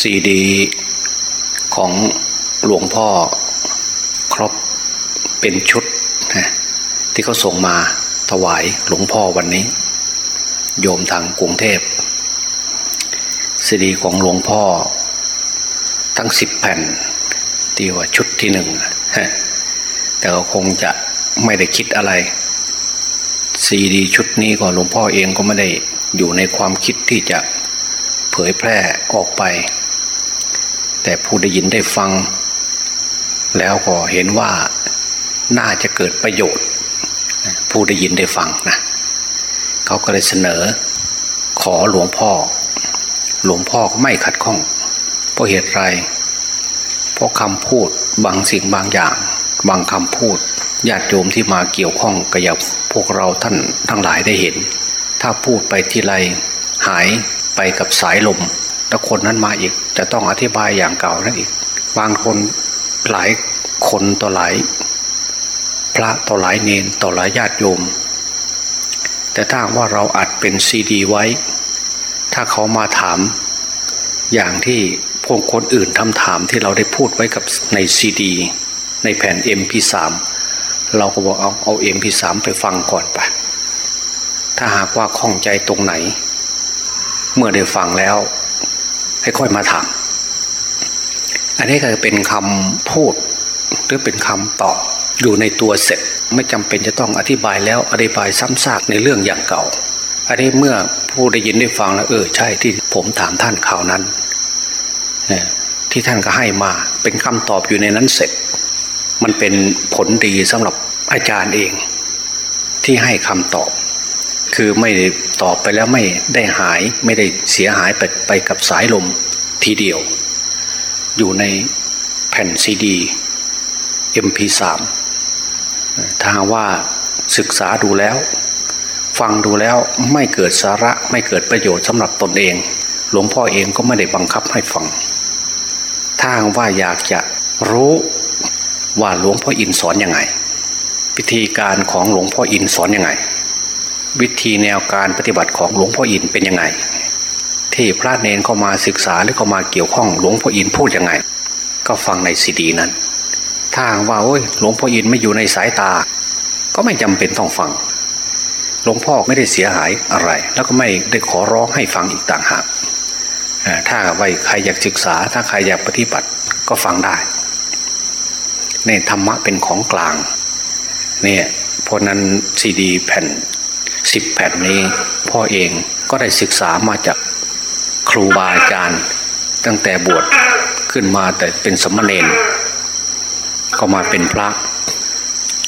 ซีดี ของหลวงพ่อครบเป็นชุดนะที่เขาส่งมาถวายหลวงพ่อวันนี้ โยมทางกรุงเทพซีดีของหลวงพ่อ ทั้งสิบแผ่นที่ว่าชุดที่หนึ่งแต่ก็คงจะไม่ได้คิดอะไรซีดีชุดนี้ก็หลวงพ่อเองก็ไม่ได้อยู่ในความคิดที่จะ ผยแพร่ออกไป แต่ผู้ได้ยินได้ฟัง แล้วก็เห็นว่าน่าจะเกิดประโยชน์ ผู้ได้ยินได้ฟังนะเขาก็เลยเสนอ ขอหลวงพ่อ หลวงพ่อก็ไม่ขัดข้องเพราะเหตุไรเพราะคำพูดบางสิ่งบางอย่าง บางคำพูดญาติโยมที่มาเกี่ยวข้องกับอย่างพวกเราท่านทั้งหลายได้เห็น ถ้าพูดไปทีไรหาย ไปกับสายลมแล้วคนนั้นมาอีก จะต้องอธิบายอย่างเก่านั่นอีก บางคนหลายคนต่อหลาย พระต่อหลายเนนต่อหลายญาติโยม แต่ถ้าว่าเราอัดเป็นซีดีไว้ ถ้าเขามาถาม อย่างที่พวกคนอื่นทำถามที่เราได้พูดไว้กับในซีดี ในแผ่น MP3 เราก็บอกเอาเอา MP3 ไปฟังก่อนไปถ้าหากว่าข้องใจตรงไหน เมื่อได้ฟังแล้ว ให้ค่อยมาถามอันนี้ก็เป็นคำพูดหรือเป็นคำตอบอยู่ในตัวเสร็จไม่จำเป็นจะต้องอธิบายแล้วอธิบายซ้ำซากในเรื่องอย่างเก่า อันนี้เมื่อผู้ได้ยินได้ฟังแล้วเออใช่ที่ผมถามท่านข่าวนั้น ที่ท่านก็ให้มาเป็นคำตอบอยู่ในนั้นเสร็จ มันเป็นผลดีสำหรับอาจารย์เอง ที่ให้คำตอบ คือไม่ได้ตอบไปแล้วไม่ได้หายไม่ได้เสียหายไปไปกับสายลมทีเดียว อยู่ในแผ่นซีดี MP3 ถ้าว่าศึกษาดูแล้ว ฟังดูแล้วไม่เกิดสาระไม่เกิดประโยชน์สำหรับตนเอง หลวงพ่อเองก็ไม่ได้บังคับให้ฟัง ถ้าว่าอยากจะรู้ว่าหลวงพ่ออินสอนอยังไงวิธีการของหลวงพ่ออินสอนอยังไง วิธีแนวการปฏิบัติของหลวงพ่ออินเป็นยังไง ที่พระเนนเข้ามาศึกษาหรือเข้ามาเกี่ยวข้องหลวงพ่ออินพูดยังไง ก็ฟังในซีดีนั้น ถ้าว่าโอ้ยหลวงพ่ออินไม่อยู่ในสายตา ก็ไม่จำเป็นต้องฟัง หลวงพ่อไม่ได้เสียหายอะไร แล้วก็ไม่ได้ขอร้องให้ฟังอีกต่างหากถ้าว่าใครอยากศึกษา ถ้าใครอยากปฏิบัติก็ฟังได้ในธรรมะเป็นของกลางเนี่ยเพราะนั้นซีดีแผ่น สิบแผ่นนี้พ่อเองก็ได้ศึกษามาจากครูบาอาจารย์ ตั้งแต่บวชขึ้นมาแต่เป็นสมณเณรก็มาเป็นพระ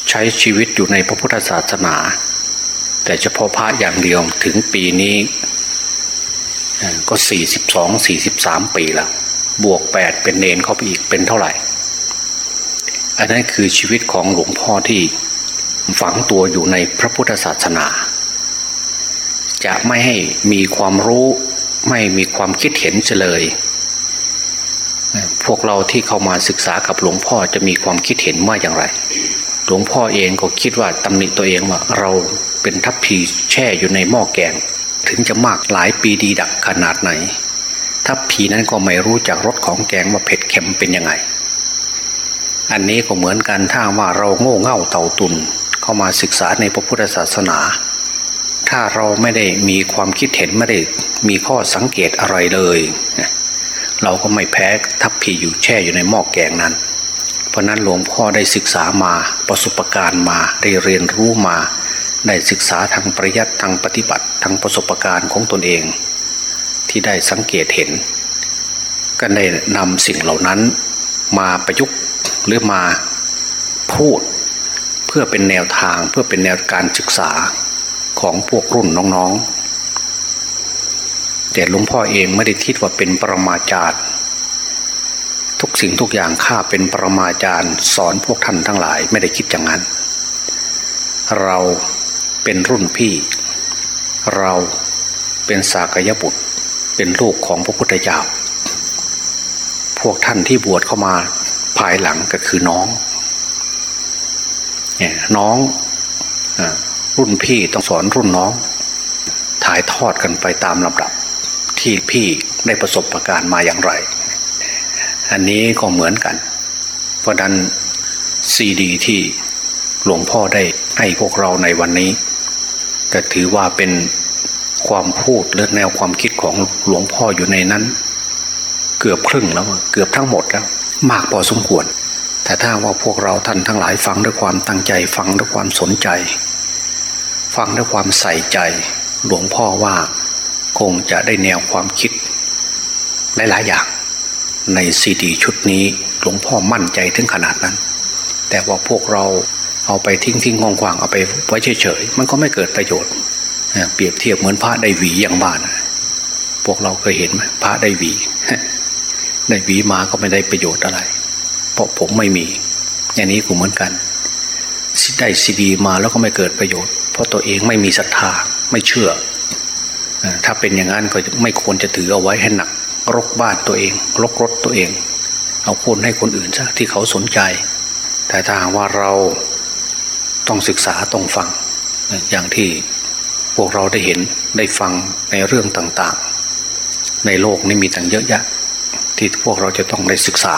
ใช้ชีวิตอยู่ในพระพุทธศาสนา แต่เฉพาะพระอย่างเดียวถึงปีนี้ ก็สี่สิบสองสี่สิบสามปีแล้วบวกแปดเป็นเนนเข้าไปอีกเป็นเท่าไหร่ อันนั้นคือชีวิตของหลวงพ่อที่ฝังตัวอยู่ในพระพุทธศาสนา จะไม่ให้มีความรู้ไม่มีความคิดเห็นเลย พวกเราที่เข้ามาศึกษากับหลวงพ่อจะมีความคิดเห็นว่าอย่างไร หลวงพ่อเองก็คิดว่าตำหนิตัวเองว่าเราเป็นทัพพีแช่อยู่ในหม้อแกง ถึงจะมากหลายปีดีดักขนาดไหน ทัพพีนั้นก็ไม่รู้จักรสของแกงว่าเผ็ดเค็มเป็นยังไง อันนี้ก็เหมือนกันถ้าว่าเราโง่เง่าเต่าตุนเข้ามาศึกษาในพระพุทธศาสนา ถ้าเราไม่ได้มีความคิดเห็นไม่ได้มีข้อสังเกตอะไรเลย เราก็ไม่แพ้ทัพพีอยู่แช่อยู่ในหม้อกแกงนั้น เพราะนั้นหลวงพ่อได้ศึกษามาประสบการณ์มาได้เรียนรู้มา ได้ศึกษาทางปริยัติทางปฏิบัติทางประสบการณ์ของตนเอง ที่ได้สังเกตเห็น ก็ได้นำสิ่งเหล่านั้นมาประยุกต์หรือมาพูด เพื่อเป็นแนวทางเพื่อเป็นแนวการศึกษา ของพวกรุ่นน้องๆ แต่หลวงพ่อเองไม่ได้คิดว่าเป็นปรมาจารย์ ทุกสิ่งทุกอย่างข้าเป็นปรมาจารย์ สอนพวกท่านทั้งหลายไม่ได้คิดอย่างนั้น เราเป็นรุ่นพี่ เราเป็นสากยบุตรเป็นลูกของพระพุทธเจ้า พวกท่านที่บวชเข้ามาภายหลังก็คือน้องเนี่ยน้อง รุ่นพี่ต้องสอนรุ่นน้อง ถ่ายทอดกันไปตามลำดับ ที่พี่ได้ประสบประการมาอย่างไร อันนี้ก็เหมือนกัน เพราะนั้นซีดีที่หลวงพ่อได้ให้พวกเราในวันนี้ ก็ถือว่าเป็นความพูดและแนวความคิดของหลวงพ่ออยู่ในนั้น เกือบครึ่งแล้วเกือบทั้งหมดแล้ว มากพอสมควร แต่ถ้าว่าพวกเราท่านทั้งหลายฟังด้วยความตั้งใจฟังด้วยความสนใจ ฟังด้วยความใส่ใจ หลวงพ่อว่าคงจะได้แนวความคิด หลาย ๆ อย่าง ในซีดีชุดนี้หลวงพ่อมั่นใจถึงขนาดนั้น แต่ว่าพวกเราเอาไปทิ้งทิ้งงงวางเอาไปไว้เฉย ๆ มันก็ไม่เกิดประโยชน์ เปรียบเทียบเหมือนพระได้หวีอย่างบ้านพวกเราเคยเห็นไหมพระได้หวีได้หวีมาก็ไม่ได้ประโยชน์อะไร เพราะผมไม่มี อย่างนี้ก็เหมือนกัน ได้ซีดีมาแล้วก็ไม่เกิดประโยชน์ เพราะตัวเองไม่มีศรัทธาไม่เชื่อ ถ้าเป็นอย่างนั้นก็ไม่ควรจะถือเอาไว้ให้หนัก รกบ้านตัวเอง รกรถตัวเอง เอาคนให้คนอื่นซะที่เขาสนใจ แต่ถ้าหากว่าเราต้องศึกษาต้องฟัง อย่างที่พวกเราได้เห็นได้ฟังในเรื่องต่างๆ ในโลกนี้มีต่างเยอะแยะที่พวกเราจะต้องได้ศึกษา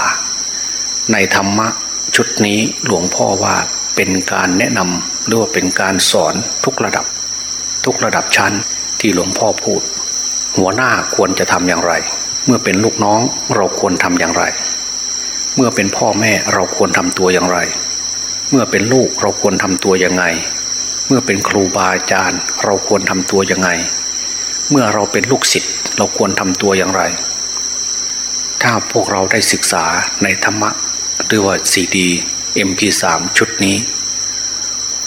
ในธรรมะชุดนี้หลวงพ่อว่า เป็นการแนะนำหรือว่าเป็นการสอนทุกระดับ ทุกระดับชั้นที่หลวงพ่อพูด หัวหน้าควรจะทำอย่างไร เมื่อเป็นลูกน้องเราควรทำอย่างไร เมื่อเป็นพ่อแม่เราควรทำตัวอย่างไร เมื่อเป็นลูกเราควรทำตัวยังไง เมื่อเป็นครูบาอาจารย์เราควรทำตัวยังไง เมื่อเราเป็นลูกศิษย์เราควรทำตัวอย่างไร ถ้าพวกเราได้ศึกษาในธรรมะหรือว่าซีดี เอ็มพีสามชุดนี้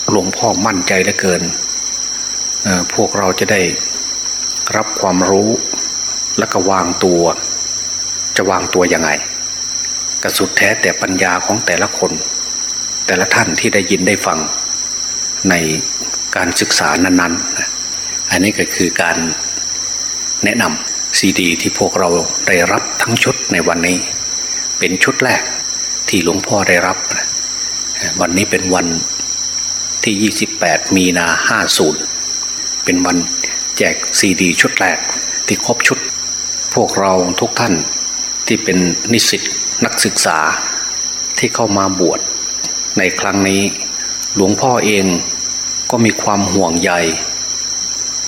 หลวงพ่อมั่นใจเหลือเกิน พวกเราจะได้รับความรู้และก็วางตัว จะวางตัวยังไงกระสุดแท้แต่ปัญญาของแต่ละคน แต่ละท่านที่ได้ยินได้ฟังในการศึกษานั้นๆ อันนี้ก็คือการแนะนำซีดี ที่พวกเราได้รับทั้งชุดในวันนี้ เป็นชุดแรกที่หลวงพ่อได้รับ วันนี้เป็นวันที่ 28 มีนา50เป็นวันแจกซีดีชุดแรกที่ครบชุด พวกเราทุกท่านที่เป็นนิสิตนักศึกษาที่เข้ามาบวชในครั้งนี้ หลวงพ่อเองก็มีความห่วงใย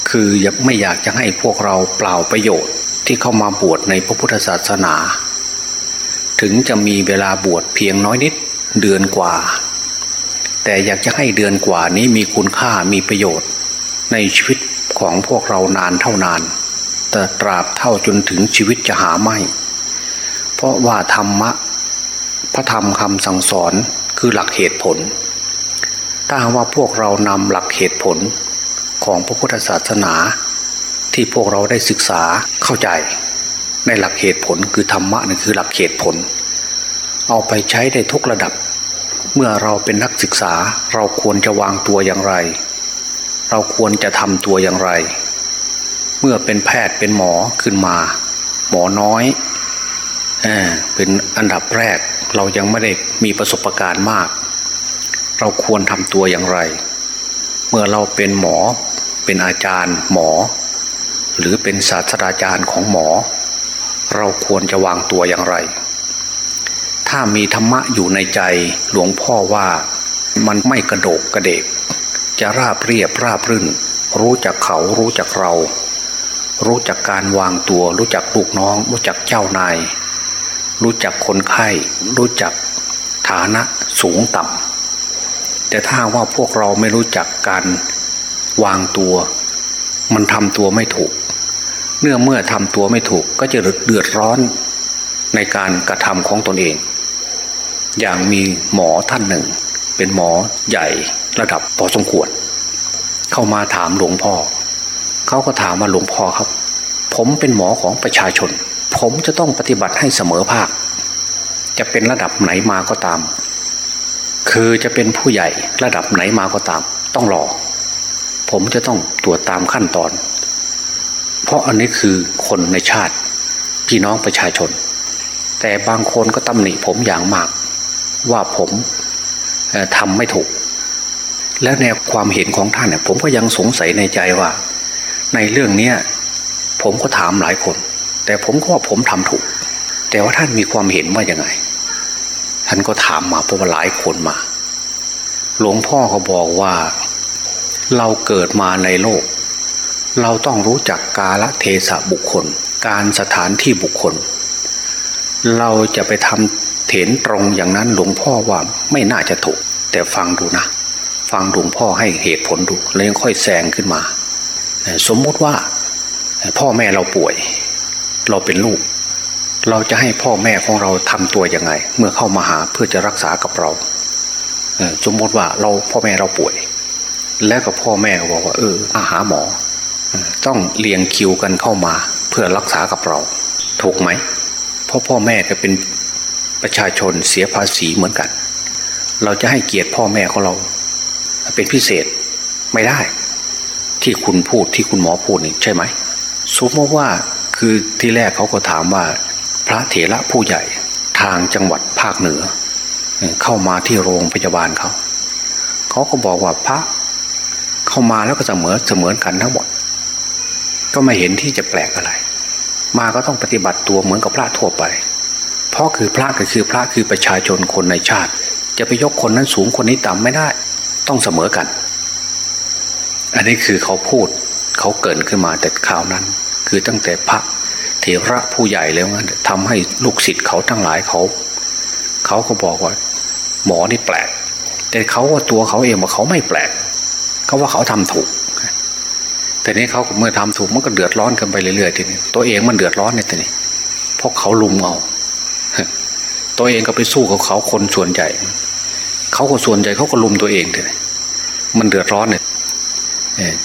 คือไม่อยากจะให้พวกเราเปล่าประโยชน์ที่เข้ามาบวชในพระพุทธศาสนา ถึงจะมีเวลาบวชเพียงน้อยนิดเดือนกว่า แต่อยากจะให้เดือนกว่านี้มีคุณค่ามีประโยชน์ ในชีวิตของพวกเรานานเท่านาน แต่ตราบเท่าจนถึงชีวิตจะหาไม่ เพราะว่าธรรมะ พระธรรมคำสั่งสอนคือหลักเหตุผล ถ้าว่าพวกเรานำหลักเหตุผลของพระพุทธศาสนา ที่พวกเราได้ศึกษาเข้าใจ ในหลักเหตุผลคือธรรมะนั่นคือหลักเหตุผล เอาไปใช้ได้ทุกระดับ เมื่อเราเป็นนักศึกษาเราควรจะวางตัวอย่างไร เราควรจะทำตัวอย่างไร เมื่อเป็นแพทย์เป็นหมอขึ้นมา หมอน้อยเอเป็นอันดับแรกเรายังไม่ได้มีประสบการณ์มาก เราควรทำตัวอย่างไร เมื่อเราเป็นหมอเป็นอาจารย์หมอ หรือเป็นศาสตราจารย์ของหมอ เราควรจะวางตัวอย่างไร ถ้ามีธรรมะอยู่ในใจหลวงพ่อว่ามันไม่กระโดกกระเดก จะราบเรียบราบรื่น รู้จักเขารู้จักเรา รู้จักการวางตัว รู้จักลูกน้อง รู้จักเจ้านาย รู้จักคนไข้ รู้จักฐานะสูงต่ำแต่ถ้าว่าพวกเราไม่รู้จักการวางตัว มันทำตัวไม่ถูกเนื่อเมื่อทำตัวไม่ถูกก็จะเดือดร้อนในการกระทำของตนเอง อย่างมีหมอท่านหนึ่ง เป็นหมอใหญ่ระดับพอสมควร เข้ามาถามหลวงพ่อ เขาก็ถามว่าหลวงพ่อครับ ผมเป็นหมอของประชาชน ผมจะต้องปฏิบัติให้เสมอภาค จะเป็นระดับไหนมาก็ตาม คือจะเป็นผู้ใหญ่ระดับไหนมาก็ตาม ต้องรอ ผมจะต้องตรวจตามขั้นตอน เพราะอันนี้คือคนในชาติ พี่น้องประชาชน แต่บางคนก็ตำหนิผมอย่างมาก ว่าผมทำไม่ถูก แล้วแนความเห็นของท่านเนี่ยผมก็ยังสงสัยในใจว่า ในเรื่องเนี้ยผมก็ถามหลายคน แต่ผมก็ว่าผมทำถูก แต่ว่าท่านมีความเห็นว่ายังไง ท่านก็ถามมาเพราะว่าหลายคนมา หลวงพ่อเขาบอกว่าเราเกิดมาในโลก เราต้องรู้จักกาลเทศะบุคคล การสถานที่บุคคล เราจะไปทำ เถนตรงอย่างนั้นหลวงพ่อว่าไม่น่าจะถูก แต่ฟังดูนะ ฟังหลวงพ่อให้เหตุผลดู แล้วยังค่อยแซงขึ้นมา สมมติว่าพ่อแม่เราป่วย เราเป็นลูก เราจะให้พ่อแม่ของเราทำตัวยังไง เมื่อเข้ามาหาเพื่อจะรักษากับเราสมมติว่าเราพ่อแม่เราป่วย แล้วก็พ่อแม่ก็บอกว่า เออมาหาหมอ ต้องเรียงคิวกันเข้ามา เพื่อรักษากับเรา ถูกไหมเพราะพ่อแม่ก็เป็น ประชาชนเสียภาษีเหมือนกัน เราจะให้เกียรติพ่อแม่ของเรา เป็นพิเศษไม่ได้ ที่คุณพูดที่คุณหมอพูดนี่ใช่ไหมสมมติว่าคือที่แรกเขาก็ถามว่า พระเถระผู้ใหญ่ทางจังหวัดภาคเหนือ เข้ามาที่โรงพยาบาลเขาเขาก็บอกว่าพระเข้ามาแล้วก็เสมอเสมือนกันทั้งหมด ก็ไม่เห็นที่จะแปลกอะไร มาก็ต้องปฏิบัติตัวเหมือนกับพระทั่วไป เพราะคือพระก็คือพระคือประชาชนคนในชาติ จะไปยกคนนั้นสูงคนนี้ต่ำไม่ได้ ต้องเสมอกัน อันนี้คือเขาพูดเขาเกินขึ้นมาแต่คราวนั้น คือตั้งแต่พระเถระผู้ใหญ่แล้วนั้นทำให้ลูกศิษย์เขาทั้งหลายเขาเขาก็บอกว่า หมอนี่แปลก แต่เขาว่าตัวเขาเองว่าเขาไม่แปลกเขาว่าเขาทำถูกแต่นี้เขาเมื่อทำถูกมันก็เดือดร้อนกันไปเรื่อยๆทีนี้ตัวเองมันเดือดร้อนเนี่ยทีนี้เพราะเขาลุมเอา ตัวเองก็ไปสู้กับเขาคนส่วนใหญ่ เขาก็ส่วนใหญ่เขาก็ลุมตัวเองทีนี้มันเดือดร้อนเนี่ย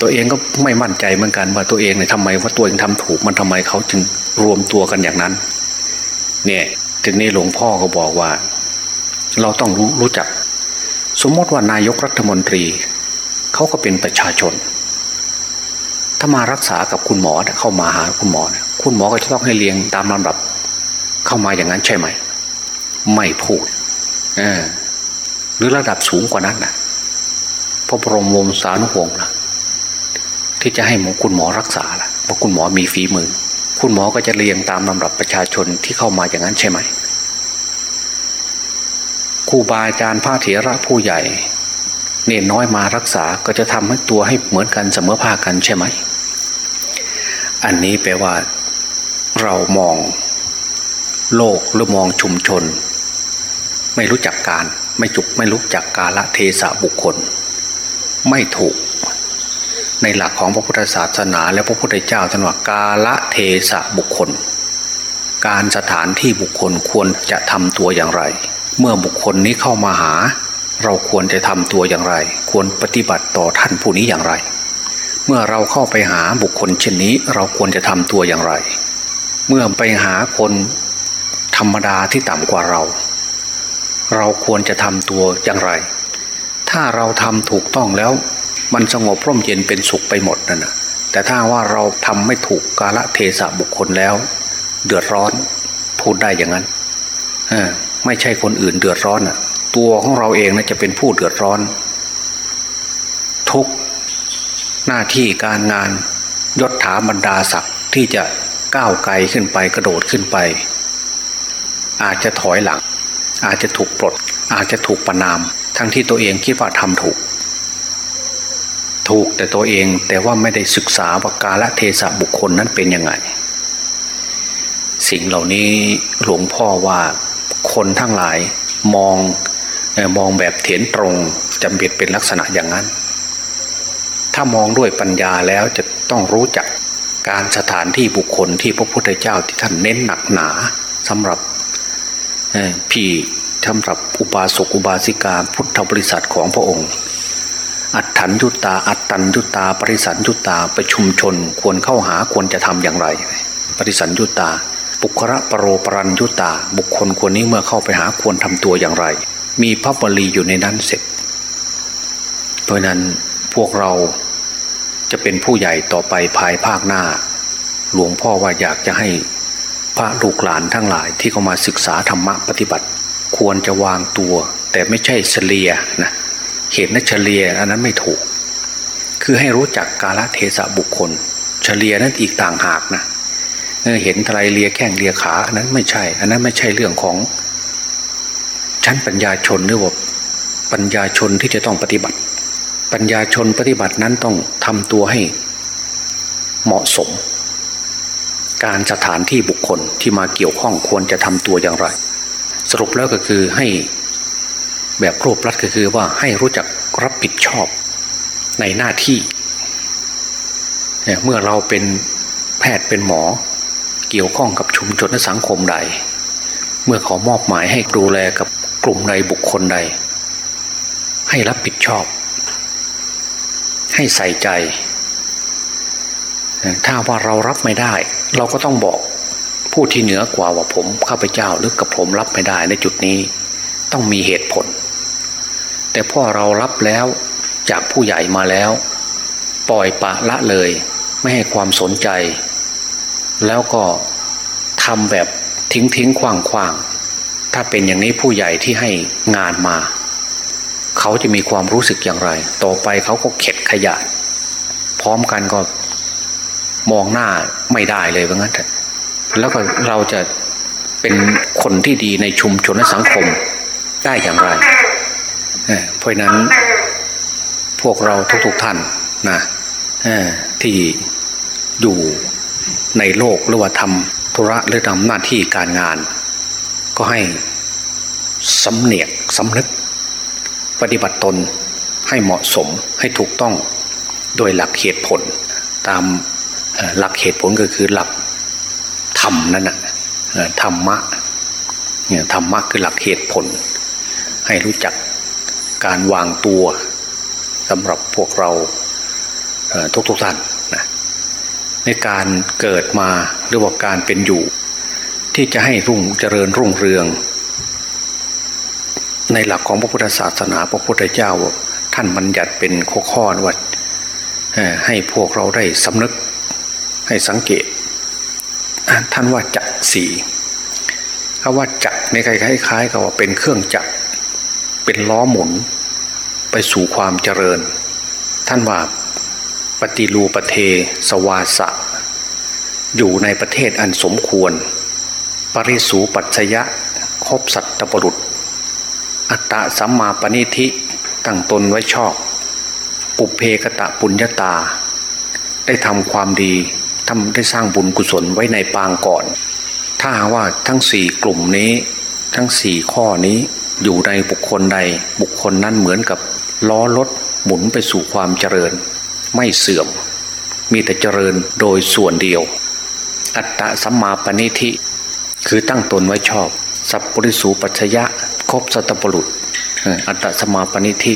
ตัวเองก็ไม่มั่นใจเหมือนกันว่าตัวเองเนี่ยทำไมว่าตัวเองทำถูกมันทำไมเขาจึงรวมตัวกันอย่างนั้น เนี่ยทีนี้หลวงพ่อก็บอกว่า เราต้องรู้รู้จัก สมมติว่านายกรัฐมนตรีเขาก็เป็นประชาชน ถ้ามารักษากับคุณหมอเข้ามาหาคุณหมอ คุณหมอก็จะต้องให้เลี้ยงตามลำดับ เข้ามาอย่างนั้นใช่ไหม ไม่พูดอหรือระดับสูงกว่านั้นนะพระบรมวงศานุวงศ์ล่ะที่จะให้หมอคุณหมอรักษาล่ะเพราะคุณหมอมีฝีมือ คุณหมอก็จะเรียงตามลำดับประชาชนที่เข้ามาอย่างนั้นใช่ไหมครูบาอาจารย์พระเถระผู้ใหญ่เนน้อยมารักษาก็จะทำให้ตัวให้เหมือนกันเสมอภาคกันใช่ไหม อันนี้แปลว่า เรามอง โลกหรือมองชุมชน ไม่รู้จักการไม่จุกไม่รู้จักกาละเทศะบุคคล ไม่ถูก ในหลักของพระพุทธศาสนา และพระพุทธเจ้าท่านว่ากาละเทศะบุคคล การสถานที่บุคคลควรจะทำตัวอย่างไร เมื่อบุคคลนี้เข้ามาหา เราควรจะทำตัวอย่างไร ควรปฏิบัติต่อท่านผู้นี้อย่างไร เมื่อเราเข้าไปหาบุคคลเช่นนี้เราควรจะทำตัวอย่างไร เมื่อไปหาคน ธรรมดาที่ต่ำกว่าเรา เราควรจะทำตัวอย่างไร ถ้าเราทำถูกต้องแล้ว มันสงบร่มเย็นเป็นสุขไปหมดนั่นนะแต่ถ้าว่าเราทำไม่ถูกกาละเทศะบุคคลแล้ว เดือดร้อนพูดได้อย่างนั้นไม่ใช่คนอื่นเดือดร้อนอะ ตัวของเราเองนะจะเป็นผู้เดือดร้อน ทุกหน้าที่การงานยศถาบรรดาศักดิ์ที่จะก้าวไกลขึ้นไปกระโดดขึ้นไป อาจจะถอยหลัง อาจจะถูกปลด อาจจะถูกประนาม ทั้งที่ตัวเองคิดว่าทำถูก ถูกแต่ตัวเองแต่ว่าไม่ได้ศึกษาว่ากาลเทศะบุคคลนั้นเป็นยังไง สิ่งเหล่านี้หลวงพ่อว่าคนทั้งหลายมองมองแบบเถียนตรงจำเป็นเป็นลักษณะอย่างนั้น ถ้ามองด้วยปัญญาแล้วจะต้องรู้จักการสถานที่บุคคลที่พระพุทธเจ้าที่ท่านเน้นหนักหนาสำหรับ พี่สำหรับอุบาสกอุบาสิกาพุทธบริษัทของพระองค์ อัตถัญยุตา อัตตัญยุตา ปริสัญยุตาประชุมชนควรเข้าหาควรจะทำอย่างไร ปริสัญยุตา ปุคระปรโรปรัญยุตา บุคคลคนนี้เมื่อเข้าไปหาควรทำตัวอย่างไร มีพระบรีอยู่ในนั้นเสร็จ เพราะนั้นพวกเราจะเป็นผู้ใหญ่ต่อไปภายภาคหน้า หลวงพ่อว่าอยากจะให้ ระลูกหลานทั้งหลายที่เข้ามาศึกษาธรรมะปฏิบัติ ควรจะวางตัว แต่ไม่ใช่เฉลียนะเหตุนั้นเฉลียอันนั้นไม่ถูก คือให้รู้จักกาลเทศะบุคคล เฉลียนั้นอีกต่างหากนะเห็นอะไรเลียแข้งเลียขาอันนั้นไม่ใช่ อันนั้นไม่ใช่เรื่องของ ชั้นปัญญาชนหรือว่าปัญญาชนที่จะต้องปฏิบัติ ปัญญาชนปฏิบัตินั้นต้องทำตัวให้เหมาะสม การสถานที่บุคคลที่มาเกี่ยวข้องควรจะทำตัวอย่างไร สรุปแล้วก็คือให้แบบรวบรัดก็คือว่าให้รู้จักรับผิดชอบในหน้าที่ เมื่อเราเป็นแพทย์เป็นหมอ เกี่ยวข้องกับชุมชนและสังคมใด เมื่อเขามอบหมายให้ดูแลกับกลุ่มใดบุคคลใด ให้รับผิดชอบ ให้ใส่ใจ ถ้าว่าเรารับไม่ได้ เราก็ต้องบอกผู้ที่เหนือกว่าว่าผมข้าพเจ้าหรือกับผมรับไม่ได้ในจุดนี้ ต้องมีเหตุผล แต่พ่อเรารับแล้วจากผู้ใหญ่มาแล้ว ปล่อยปะละเลย ไม่ให้ความสนใจ แล้วก็ทำแบบทิ้งทิ้งคว่างคว่างถ้าเป็นอย่างนี้ผู้ใหญ่ที่ให้งานมา เขาจะมีความรู้สึกอย่างไร ต่อไปเขาก็เข็ดขยะ พร้อมกันก็มองหน้า ไม่ได้เลยว่างั้นแล้วก็เราจะเป็นคนที่ดีในชุมชนและสังคมได้อย่างไรเพราะนั้นพวกเราทุกๆท่านนะที่อยู่ในโลกหรือว่าทำธุระหรือทำหน้าที่การงาน ก็ให้สำเนียกสำนึก ปฏิบัติตนให้เหมาะสมให้ถูกต้องโดยหลักเหตุผลตาม หลักเหตุผลก็คือหลักธรรมนั่นนะธรรมะเนี่ยธรรมะคือหลักเหตุผล ให้รู้จักการวางตัวสำหรับพวกเราทุกๆท่านนะในการเกิดมาหรือว่าการเป็นอยู่ ที่จะให้รุ่งเจริญรุ่งเรือง ในหลักของพระพุทธศาสนาพระพุทธเจ้า ท่านบัญญัติเป็นข้อข้อว่าให้พวกเราได้สำนึก ให้สังเกต ท่านว่าจักสีคำว่าจักในคล้ายๆกับว่าเป็นเครื่องจักรเป็นล้อหมุน ไปสู่ความเจริญ ท่านว่าปฏิรูประเทสวาสะ อยู่ในประเทศอันสมควร ปริสูปัจยะครบสัตตบรุษ อัตตะสัมมาปณิธิตั้งตนไว้ชอบ ปุเพกตะปุญญาตา ได้ทำความดี ทำได้สร้างบุญกุศลไว้ในปางก่อน ถ้าว่าทั้งสี่กลุ่มนี้ ทั้งสี่ข้อนี้อยู่ในบุคคลใดบุคคลนั้นเหมือนกับล้อรถหมุนไปสู่ความเจริญ ไม่เสื่อม มีแต่เจริญโดยส่วนเดียว อัตตะสัมมาปณิธิ คือตั้งตนไว้ชอบ สัพปริสูปัชยะครบสัตปรุษ อัตตะสัมมาปณิธิ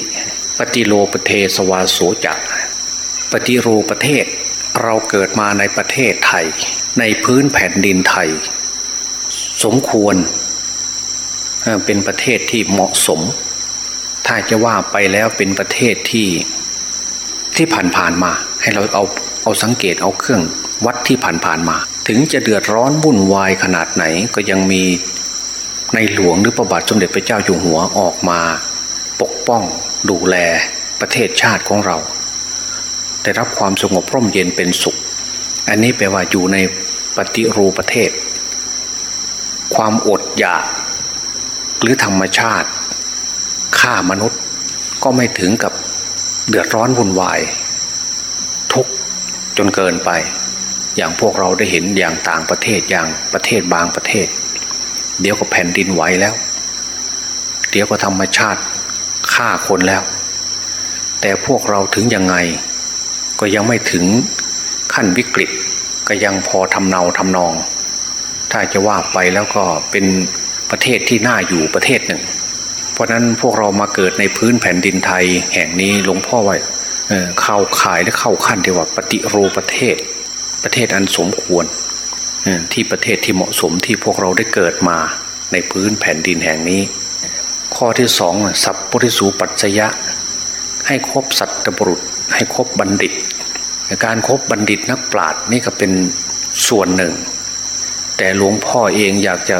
ปฏิโลปเทสวาโสจักปฏิโรประเทศ เราเกิดมาในประเทศไทย ในพื้นแผ่นดินไทย สมควร เป็นประเทศที่เหมาะสม ถ้าจะว่าไปแล้วเป็นประเทศที่ที่ผ่านผ่านมา ให้เราเอาเอาสังเกตเอาเครื่องวัดที่ผ่านผ่านมา ถึงจะเดือดร้อนวุ่นวายขนาดไหนก็ยังมีในหลวงหรือประบาทสมเด็จพระเจ้าอยู่หัวออกมา ปกป้องดูแลประเทศชาติของเรา ได้รับความสงบร่มเย็นเป็นสุข อันนี้แปลว่าอยู่ในปฏิรูประเทศ ความอดอยากหรือธรรมชาติฆ่ามนุษย์ก็ไม่ถึงกับเดือดร้อนวุ่นวาย ทุกจนเกินไป อย่างพวกเราได้เห็นอย่างต่างประเทศอย่างประเทศบางประเทศ เดี๋ยวก็แผ่นดินไหวแล้ว เดี๋ยวก็ธรรมชาติฆ่าคนแล้ว แต่พวกเราถึงยังไง ก็ยังไม่ถึงขั้นวิกฤต ก็ยังพอทำเนาทำนอง ถ้าจะว่าไปแล้วก็เป็นประเทศที่น่าอยู่ประเทศหนึ่ง เพราะนั้นพวกเรามาเกิดในพื้นแผ่นดินไทยแห่งนี้หลวงพ่อไว้เข้าขายและเข้าขั้นที่ว่าปฏิโรประเทศ ประเทศอันสมควรที่ประเทศที่เหมาะสมที่พวกเราได้เกิดมาในพื้นแผ่นดินแห่งนี้ ข้อที่สองสัพปริสูปัจจยะ ให้ครบสัตตบรุษ ให้ครบบัณฑิต การครบบัณฑิตนักปราชญ์นี่ก็เป็นส่วนหนึ่ง แต่หลวงพ่อเองอยากจะ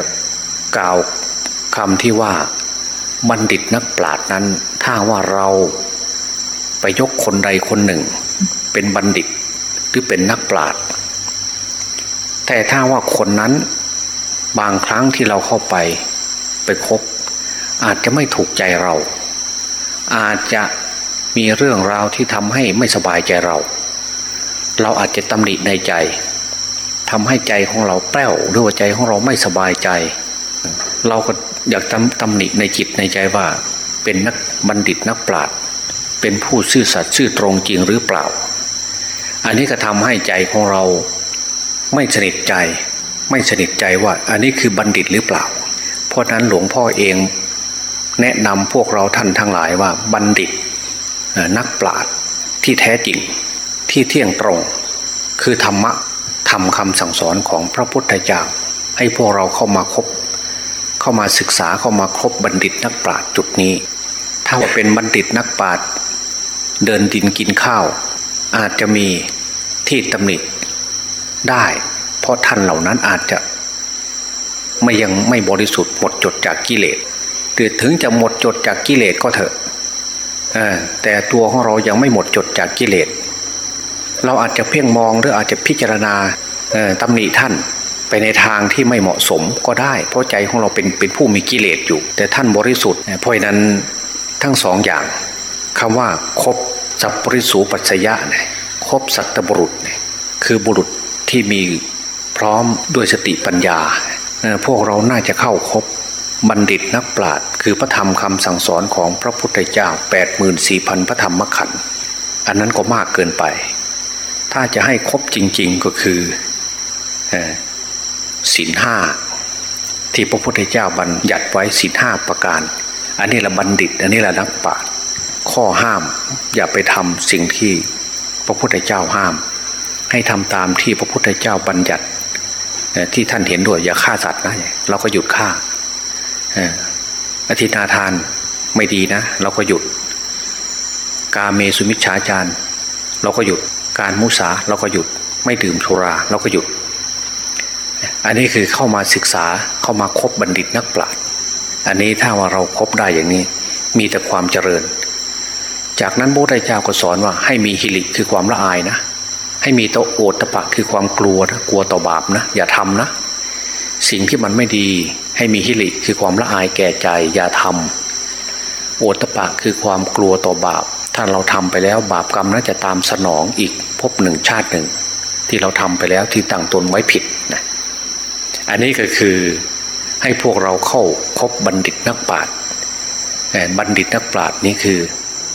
กล่าวคำที่ว่าบัณฑิตนักปราชญ์นั้น ถ้าว่าเราไปยกคนใดคนหนึ่ง เป็นบัณฑิตหรือเป็นนักปราชญ์แต่ถ้าว่าคนนั้นบางครั้งที่เราเข้าไปไปคบอาจจะไม่ถูกใจเรา อาจจะ มีเรื่องราวที่ทำให้ไม่สบายใจเรา เราอาจจะตำหนิในใจทำให้ใจของเราแป้วหรือว่าใจของเราไม่สบายใจ เราก็อยากตำตำหนิในจิตในใจว่า เป็นนักบัณฑิตนักปราชญ์เป็นผู้ซื่อสัตย์ซื่อตรงจริงหรือเปล่า อันนี้ก็ทำให้ใจของเราไม่สนิทใจ ไม่สนิทใจว่า อันนี้คือบัณฑิตหรือเปล่า เพราะนั้นหลวงพ่อเองแนะนำพวกเราท่านทั้งหลายว่าบัณฑิต นักปราชญ์ที่แท้จริงที่เที่ยงตรง คือธรรมะทำคำสั่งสอนของพระพุทธเจ้าให้พวกเราเข้ามาคบ เข้ามาศึกษาเข้ามาครบบัณฑิตนักปราชญ์จุดนี้ ถ้าว่าเป็นบัณฑิตนักปราชญ์เดินดินกินข้าว อาจจะมีที่ตำหนิได้ เพราะท่านเหล่านั้นอาจจะไม่ยังไม่บริสุทธิ์หมดจดจากกิเลสหรือถึงจะหมดจดจากกิเลสก็เถอะ แต่ตัวของเรายังไม่หมดจดจากกิเลส เราอาจจะเพ่งมองหรืออาจจะพิจารณาตำหนิท่านไปในทางที่ไม่เหมาะสมก็ได้ เพราะใจของเราเป็นเป็นผู้มีกิเลสอยู่ แต่ท่านบริสุทธิ์เพราะนั้นทั้งสองอย่างคำว่าครบสัพปริสูปัสยะเนี่ยครบสัตบุรุษเนี่ยคือบุรุษที่มีพร้อมด้วยสติปัญญา พวกเราน่าจะเข้าครบ บัณฑิตนักปราชญ์คือพระธรรมคำสั่งสอนของพระพุทธเจ้า 84,000 พระธรรมขันธ์อันนั้นก็มากเกินไป ถ้าจะให้ครบจริง ๆก็คือศีลห้าที่พระพุทธเจ้าบัญญัติไว้ศีลห้าประการ อันนี้ละบัณฑิต อันนี้ละนักปราชญ์ข้อห้ามอย่าไปทำสิ่งที่พระพุทธเจ้าห้าม ให้ทำตามที่พระพุทธเจ้าบัญญัติที่ท่านเห็นด้วยอย่าฆ่าสัตว์นะเราก็หยุดฆ่า อธินาทานไม่ดีนะ เราก็หยุด กาเมสุมิชฌาจารเราก็หยุด การมุสาเราก็หยุด ไม่ดื่มสุราเราก็หยุด อันนี้คือเข้ามาศึกษาเข้ามาคบบัณฑิตนักปราชญ์อันนี้ถ้าว่าเราครบได้อย่างนี้ มีแต่ความเจริญ จากนั้นพระพุทธเจ้าก็สอนว่าให้มีฮิริคือความละอายนะ ให้มีโตโอตปะคือความกลัวนะกลัวต่อบาปนะ อย่าทำนะ สิ่งที่มันไม่ดีให้มีฮิริคือความละอายแก่ใจอย่าทำโอตปะคือความกลัวต่อบาป ถ้าเราทำไปแล้วบาปกรรมนั้นจะตามสนองอีกพบหนึ่งชาติหนึ่ง ที่เราทำไปแล้วที่ตั้งตนไว้ผิดนะอันนี้ก็คือให้พวกเราเข้าคบบัณฑิตนักปราชญ์บัณฑิตนักปราชญ์นี่คือ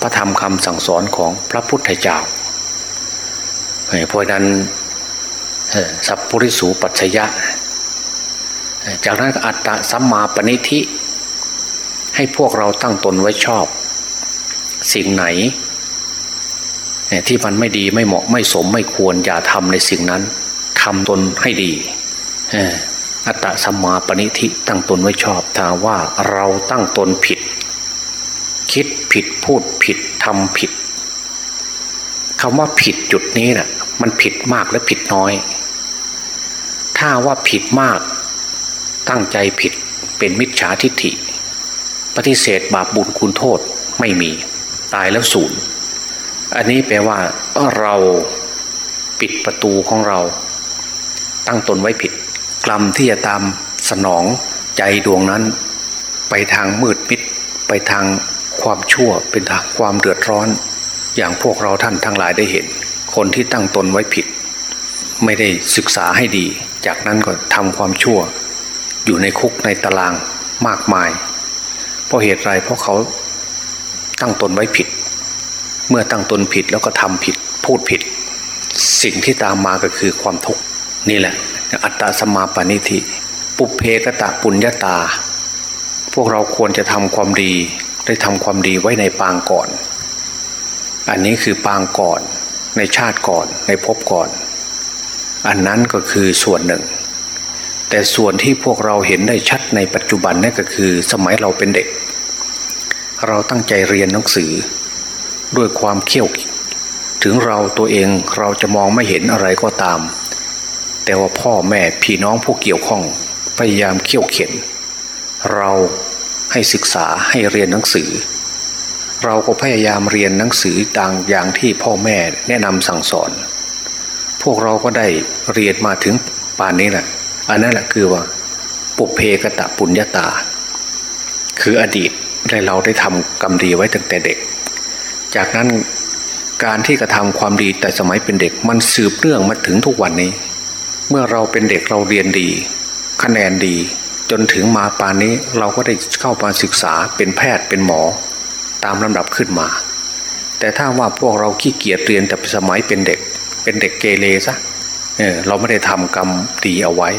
พระธรรมคำสั่งสอนของพระพุทธเจ้าเพราะนั้นสัพปริสูปัจยะ จากนั้นอัตตะสัมมาปณิธิ ให้พวกเราตั้งตนไว้ชอบ สิ่งไหนที่มันไม่ดีไม่เหมาะไม่สมไม่ควรอย่าทำในสิ่งนั้นทำตนให้ดีอัตตะสัมมาปณิธิตั้งตนไว้ชอบถ้าว่าเราตั้งตนผิด คิดผิดพูดผิดทำผิดคำว่าผิดจุดนี้นะ่ะมันผิดมากและผิดน้อย ถ้าว่าผิดมาก ตั้งใจผิดเป็นมิจฉาทิฏฐิ ปฏิเสธบาปบุญคุณโทษไม่มีตายแล้วศูนย์อันนี้แปลว่าเราปิดประตูของเรา ตั้งตนไว้ผิดกรรมที่จะตามสนองใจดวงนั้น ไปทางมืดมิด ไปทางความชั่วเป็นทางความเดือดร้อน อย่างพวกเราท่านทั้งหลายได้เห็น คนที่ตั้งตนไว้ผิด ไม่ได้ศึกษาให้ดี จากนั้นก็ทำความชั่ว อยู่ในคุกในตารางมากมาย เพราะเหตุไรเพราะเขาตั้งตนไว้ผิด เมื่อตั้งตนผิดแล้วก็ทำผิดพูดผิด สิ่งที่ตามมาก็คือความทุกข์นี่แหละ อัตตาสมาปณิธิ ปุเพกตะปุญญาตา พวกเราควรจะทำความดีได้ทำความดีไว้ในปางก่อน อันนี้คือปางก่อนในชาติก่อนในภพก่อน อันนั้นก็คือส่วนหนึ่ง แต่ส่วนที่พวกเราเห็นได้ชัดในปัจจุบันนั่นก็คือสมัยเราเป็นเด็ก เราตั้งใจเรียนหนังสือ ด้วยความเขี่ยว ถึงเราตัวเองเราจะมองไม่เห็นอะไรก็ตาม แต่ว่าพ่อแม่พี่น้องผู้เกี่ยวข้องพยายามเขี่ยวเข็น เราให้ศึกษาให้เรียนหนังสือ เราก็พยายามเรียนหนังสือต่างอย่างที่พ่อแม่แนะนำสั่งสอน พวกเราก็ได้เรียนมาถึงป่านนี้แหละ อันนั้นแหละคือว่า ปุเพกตะปุญญาตา คืออดีตได้เราได้ทำกรรมดีไว้ตั้งแต่เด็ก จากนั้นการที่กระทำความดีแต่สมัยเป็นเด็กมันสืบเรื่องมาถึงทุกวันนี้ เมื่อเราเป็นเด็กเราเรียนดี คะแนนดี จนถึงมาปานนี้เราก็ได้เข้ามาศึกษาเป็นแพทย์เป็นหมอ ตามลำดับขึ้นมา แต่ถ้าว่าพวกเราขี้เกียจเรียนแต่สมัยเป็นเด็ก เป็นเด็กเกเรซะ เออเราไม่ได้ทำกรรมดีเอาไว้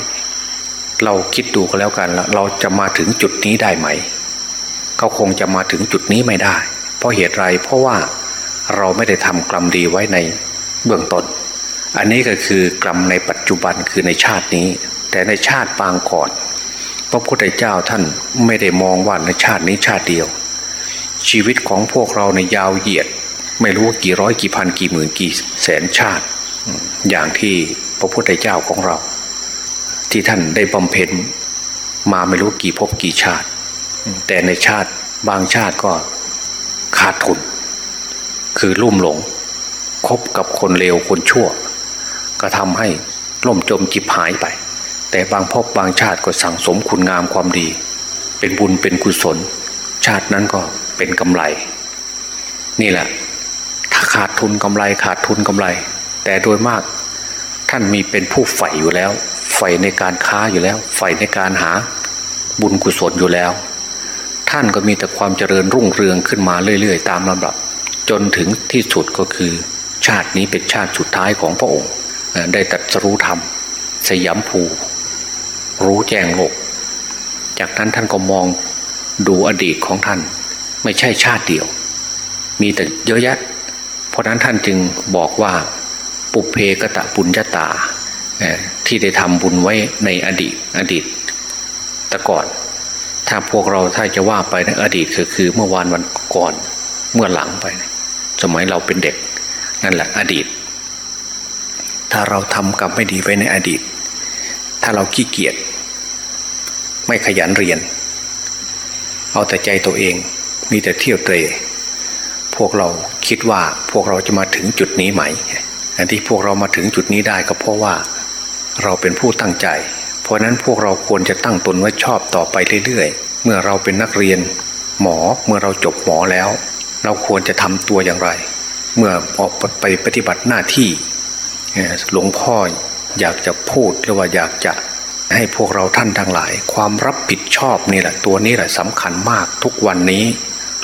เราคิดดูก็แล้วกันละเราจะมาถึงจุดนี้ได้ไหม เขาคงจะมาถึงจุดนี้ไม่ได้ เพราะเหตุไรเพราะว่าเราไม่ได้ทำกรรมดีไว้ในเบื้องต้น อันนี้ก็คือกรรมในปัจจุบันคือในชาตินี้ แต่ในชาติปางก่อนพระพุทธเจ้าท่านไม่ได้มองว่าในชาตินี้ชาติเดียว ชีวิตของพวกเราในยาวเหยียด ไม่รู้ว่ากี่ร้อยกี่พันกี่หมื่นกี่แสนชาติ อย่างที่ พระพุทธเจ้าของเรา ที่ท่านได้บำเพ็ญมาไม่รู้กี่ภพกี่ชาติ แต่ในชาติบางชาติก็ขาดทุน คือลุ่มหลงคบกับคนเลวคนชั่ว ก็ทำให้ล่มจมจิบหายไป แต่บางภพบางชาติก็สั่งสมคุณงามความดี เป็นบุญเป็นกุศล ชาตินั้นก็เป็นกำไร นี่แหละ ถ้าขาดทุนกำไรขาดทุนกำไร แต่โดยมาก ท่านมีเป็นผู้ใฝ่อยู่แล้ว ใฝ่ในการค้าอยู่แล้ว ใฝ่ในการหาบุญกุศลอยู่แล้ว ท่านก็มีแต่ความเจริญรุ่งเรืองขึ้นมาเรื่อย ๆ ตามลำดับ จนถึงที่สุดก็คือ ชาตินี้เป็นชาติสุดท้ายของพระองค์ ได้ตรัสรู้ธรรม สยามภู รู้แจ้งโลก จากนั้นท่านก็มองดูอดีตของท่าน ไม่ใช่ชาติเดียว มีแต่เยอะแยะ เพราะนั้นท่านจึงบอกว่า ปุเพกตะปุญญาตาที่ได้ทำบุญไว้ในอดีตอดีตต่ก่อน ถ้าพวกเราถ้าจะว่าไปในอดีตคือคือเมื่อวานวันก่อนเมื่อหลังไป สมัยเราเป็นเด็ก นั่นแหละอดีต ถ้าเราทำกรรมไม่ดีไว้ในอดีต ถ้าเราขี้เกียจไม่ขยันเรียน เอาแต่ใจตัวเองมีแต่เที่ยวเตรพวกเราคิดว่าพวกเราจะมาถึงจุดนี้ไหม ที่พวกเรามาถึงจุดนี้ได้ก็เพราะว่าเราเป็นผู้ตั้งใจ เพราะนั้นพวกเราควรจะตั้งตนไว้ชอบต่อไปเรื่อยๆ เมื่อเราเป็นนักเรียน หมอเมื่อเราจบหมอแล้ว เราควรจะทำตัวอย่างไร เมื่อออกไปปฏิบัติหน้าที่หลวงพ่ออยากจะพูดหรือว่าอยากจะให้พวกเราท่านทั้งหลาย ความรับผิดชอบนี่แหละตัวนี้แหละสำคัญมากทุกวันนี้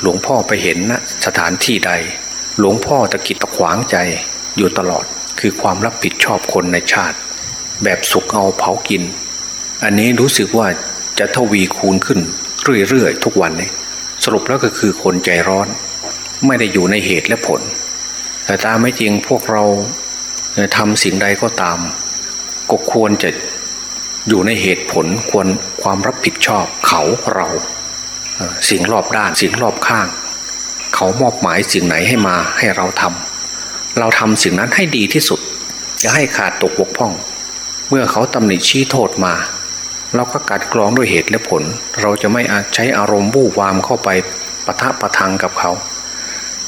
หลวงพ่อไปเห็นนะสถานที่ใด หลวงพ่อตะกิดตะขวางใจ อยู่ตลอดคือความรับผิดชอบคนในชาติ แบบสุกเอาเผากิน อันนี้รู้สึกว่าจะทวีคูณขึ้นเรื่อยๆทุกวันนี้สรุปแล้วก็คือคนใจร้อน ไม่ได้อยู่ในเหตุและผล แต่ตามไม่จริงพวกเราทำสิ่งใดก็ตาม ก็ควรจะอยู่ในเหตุผลควรความรับผิดชอบเขาเราสิ่งรอบด้านสิ่งรอบข้าง เขามอบหมายสิ่งไหนให้มาให้เราทำ เราทำสิ่งนั้นให้ดีที่สุด อย่าให้ขาดตกบกพร่อง เมื่อเขาตำหนิชี้โทษมา เราก็กัดกรองด้วยเหตุและผล เราจะไม่อาจใช้อารมณ์บู่วามเข้าไปปะทะประทังกับเขา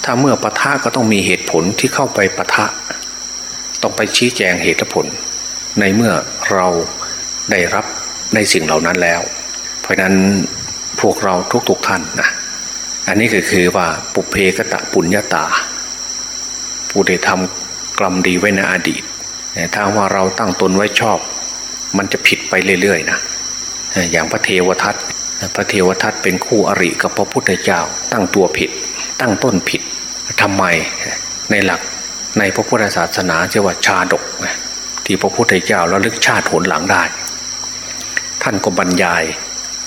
ถ้าเมื่อปะทะก็ต้องมีเหตุผลที่เข้าไปปะทะ ต้องไปชี้แจงเหตุและผล ในเมื่อเราได้รับในสิ่งเหล่านั้นแล้ว เพราะนั้นพวกเราทุกๆทท่านนะอันนี้ก็คือว่าปุเพกตะปุญญาตา ผู้ได้ทำกรรมดีไว้ในอดีตถ้าว่าเราตั้งตนไว้ชอบ มันจะผิดไปเรื่อยๆนะอย่างพระเทวทัตพระเทวทัตเป็นคู่อริกับพระพุทธเจ้า ตั้งตัวผิด ตั้งต้นผิดทำไมในหลักในพระพุทธศาสนาเรียกว่าชาดก ที่พระพุทธเจ้าระลึกชาติผลหลังได้ ท่านก็บรรยาย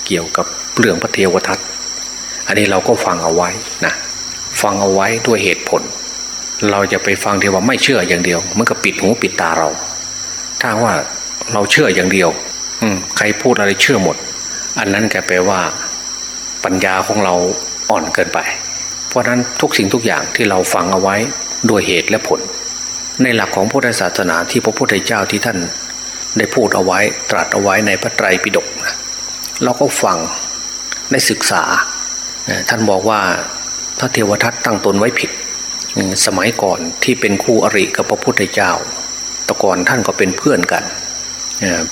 เกี่ยวกับเรื่องพระเทวทัตอันนี้เราก็ฟังเอาไว้นะฟังเอาไว้ด้วยเหตุผล เราจะไปฟังที่ว่าไม่เชื่ออย่างเดียว มันก็ปิดหูปิดตาเรา ถ้าว่าเราเชื่ออย่างเดียว อืมใครพูดอะไรเชื่อหมด อันนั้นแกแปลว่า ปัญญาของเราอ่อนเกินไป เพราะนั้นทุกสิ่งทุกอย่างที่เราฟังเอาไว้ด้วยเหตุและผล ในหลักของพุทธศาสนาที่พระพุทธเจ้าที่ท่าน ได้พูดเอาไว้ตรัสเอาไว้ในพระไตรปิฎกเราก็ฟังได้ศึกษาท่านบอกว่าพระเทวทัตตั้งตนไว้ผิด สมัยก่อนที่เป็นคู่อริกับพระพุทธเจ้าต่ก่อนท่านก็เป็นเพื่อนกัน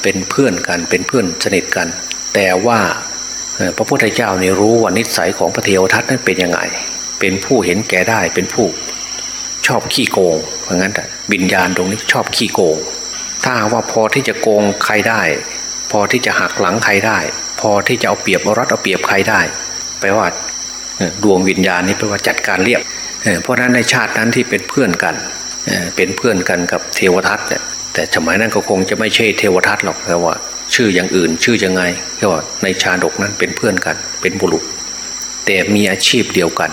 เป็นเพื่อนกันเป็นเพื่อนสนิทกัน แต่ว่าพระพุทธเจ้านี่รู้ว่านิสัยของพระเทวทัตนั้นเป็นยังไง เป็นผู้เห็นแก่ได้เป็นผู้ชอบขี้โกง เพราะงั้นบิญญาณตรงนี้ชอบขี้โกง ถ้าว่าพอที่จะโกงใครได้ พอที่จะหักหลังใครได้ พอที่จะเอาเปรียบเอารัดเอาเปรียบใครได้แปลว่าดวงวิญญาณนี้แปลว่าจัดการเรียบ เพราะนั้นในชาตินั้นที่เป็นเพื่อนกันเป็นเพื่อนกันกับเทวทัตเนี่ยแต่สมัยนั้นก็คงจะไม่ใช่เทวทัตหรอกแต่ว่า ชื่ออย่างอื่นชื่อยังไงก็ว่าในชาดกนั้นเป็นเพื่อนกัน เป็นบุรุษ แต่มีอาชีพเดียวกัน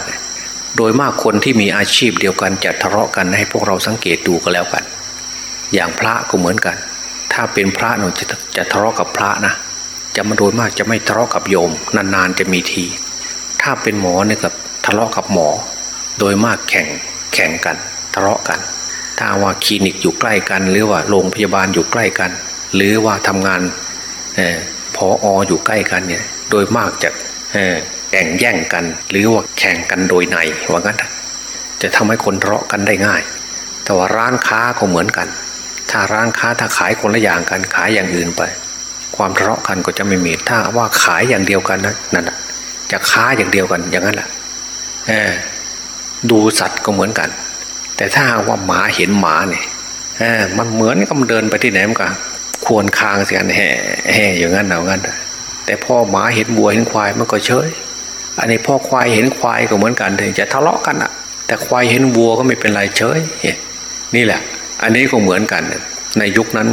โดยมากคนที่มีอาชีพเดียวกันจะทะเลาะกันให้พวกเราสังเกตดูก็แล้วกัน อย่างพระก็เหมือนกัน ถ้าเป็นพระเราจะจะทะเลาะกับพระนะจะมาโดยมากจะไม่ทะเลาะกับโยม นานๆจะมีที ถ้าเป็นหมอเนี่ยกับทะเลาะกับหมอ โดยมากแข่งแข่งกันทะเลาะกัน ถ้าว่าคลินิกอยู่ใกล้กัน หรือว่าโรงพยาบาลอยู่ใกล้กัน หรือว่าทำงานพอออยู่ใกล้กันเนี่ยโดยมากจะแข่งแย่งกัน หรือว่าแข่งกันโดยในว่างั้นจะทำให้คนทะเลาะกันได้ง่าย แต่ว่าร้านค้าก็เหมือนกัน ถ้าร้านค้าถ้าขายคนละอย่างกันขายอย่างอื่นไป ความทะเลาะกันก็จะไม่มีถ้าว่าขายอย่างเดียวกันนะนั่นแหะจะค้าอย่างเดียวกันอย่างนั้นแหละ ดูสัตว์ก็เหมือนกัน แต่ถ้าว่าหมาเห็นหมาเนี่ยมันเหมือนกับเดินไปที่ไหนมันก็ควรคางเสียนแห่แห่อย่างนั้นเอางั้น แต่พ่อหมาเห็นวัวเห็นควายมันก็เฉย อันนี้พ่อควายเห็นควายก็เหมือนกันถึงจะทะเลาะกันอะแต่ควายเห็นวัวก็ไม่เป็นไรเฉยนี่แหละ อันนี้ก็เหมือนกัน ในยุคนั้น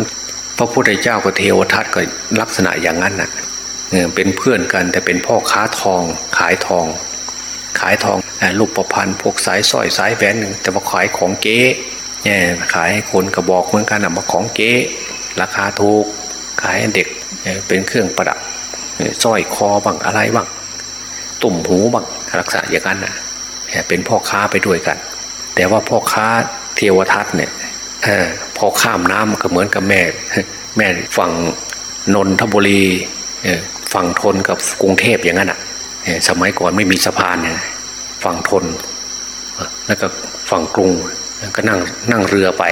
พระพุทธเจ้ากับเทวทัตก็ลักษณะอย่างนั้นน่ะเป็นเพื่อนกันแต่เป็นพ่อค้าทองขายทอง ขายทองลูกประพันธ์พวกสายสร้อยสายแหวนหนึ่งแต่ว่าขายของเก๊เนี่ยขายให้คนกระบอกเหมือนกันนะมาของเก๊ราคาถูกขายให้เด็กเป็นเครื่องประดับสร้อยคอบ้างอะไรบ้างตุ่มหูบ้างลักษณะอย่างนั้นนะเป็นพ่อค้าไปด้วยกัน แต่ว่าพ่อค้าเทวทัตเนี่ยพอข้ามน้ำก็เหมือนกับแม่ แม่ฝั่งนนทบุรีฝั่งทนกับกรุงเทพอย่างนั้นอะ สมัยก่อนไม่มีสะพานเนี่ยฝั่งทน แล้วก็ฝั่งกรุงก็นั่งนั่งเรือไป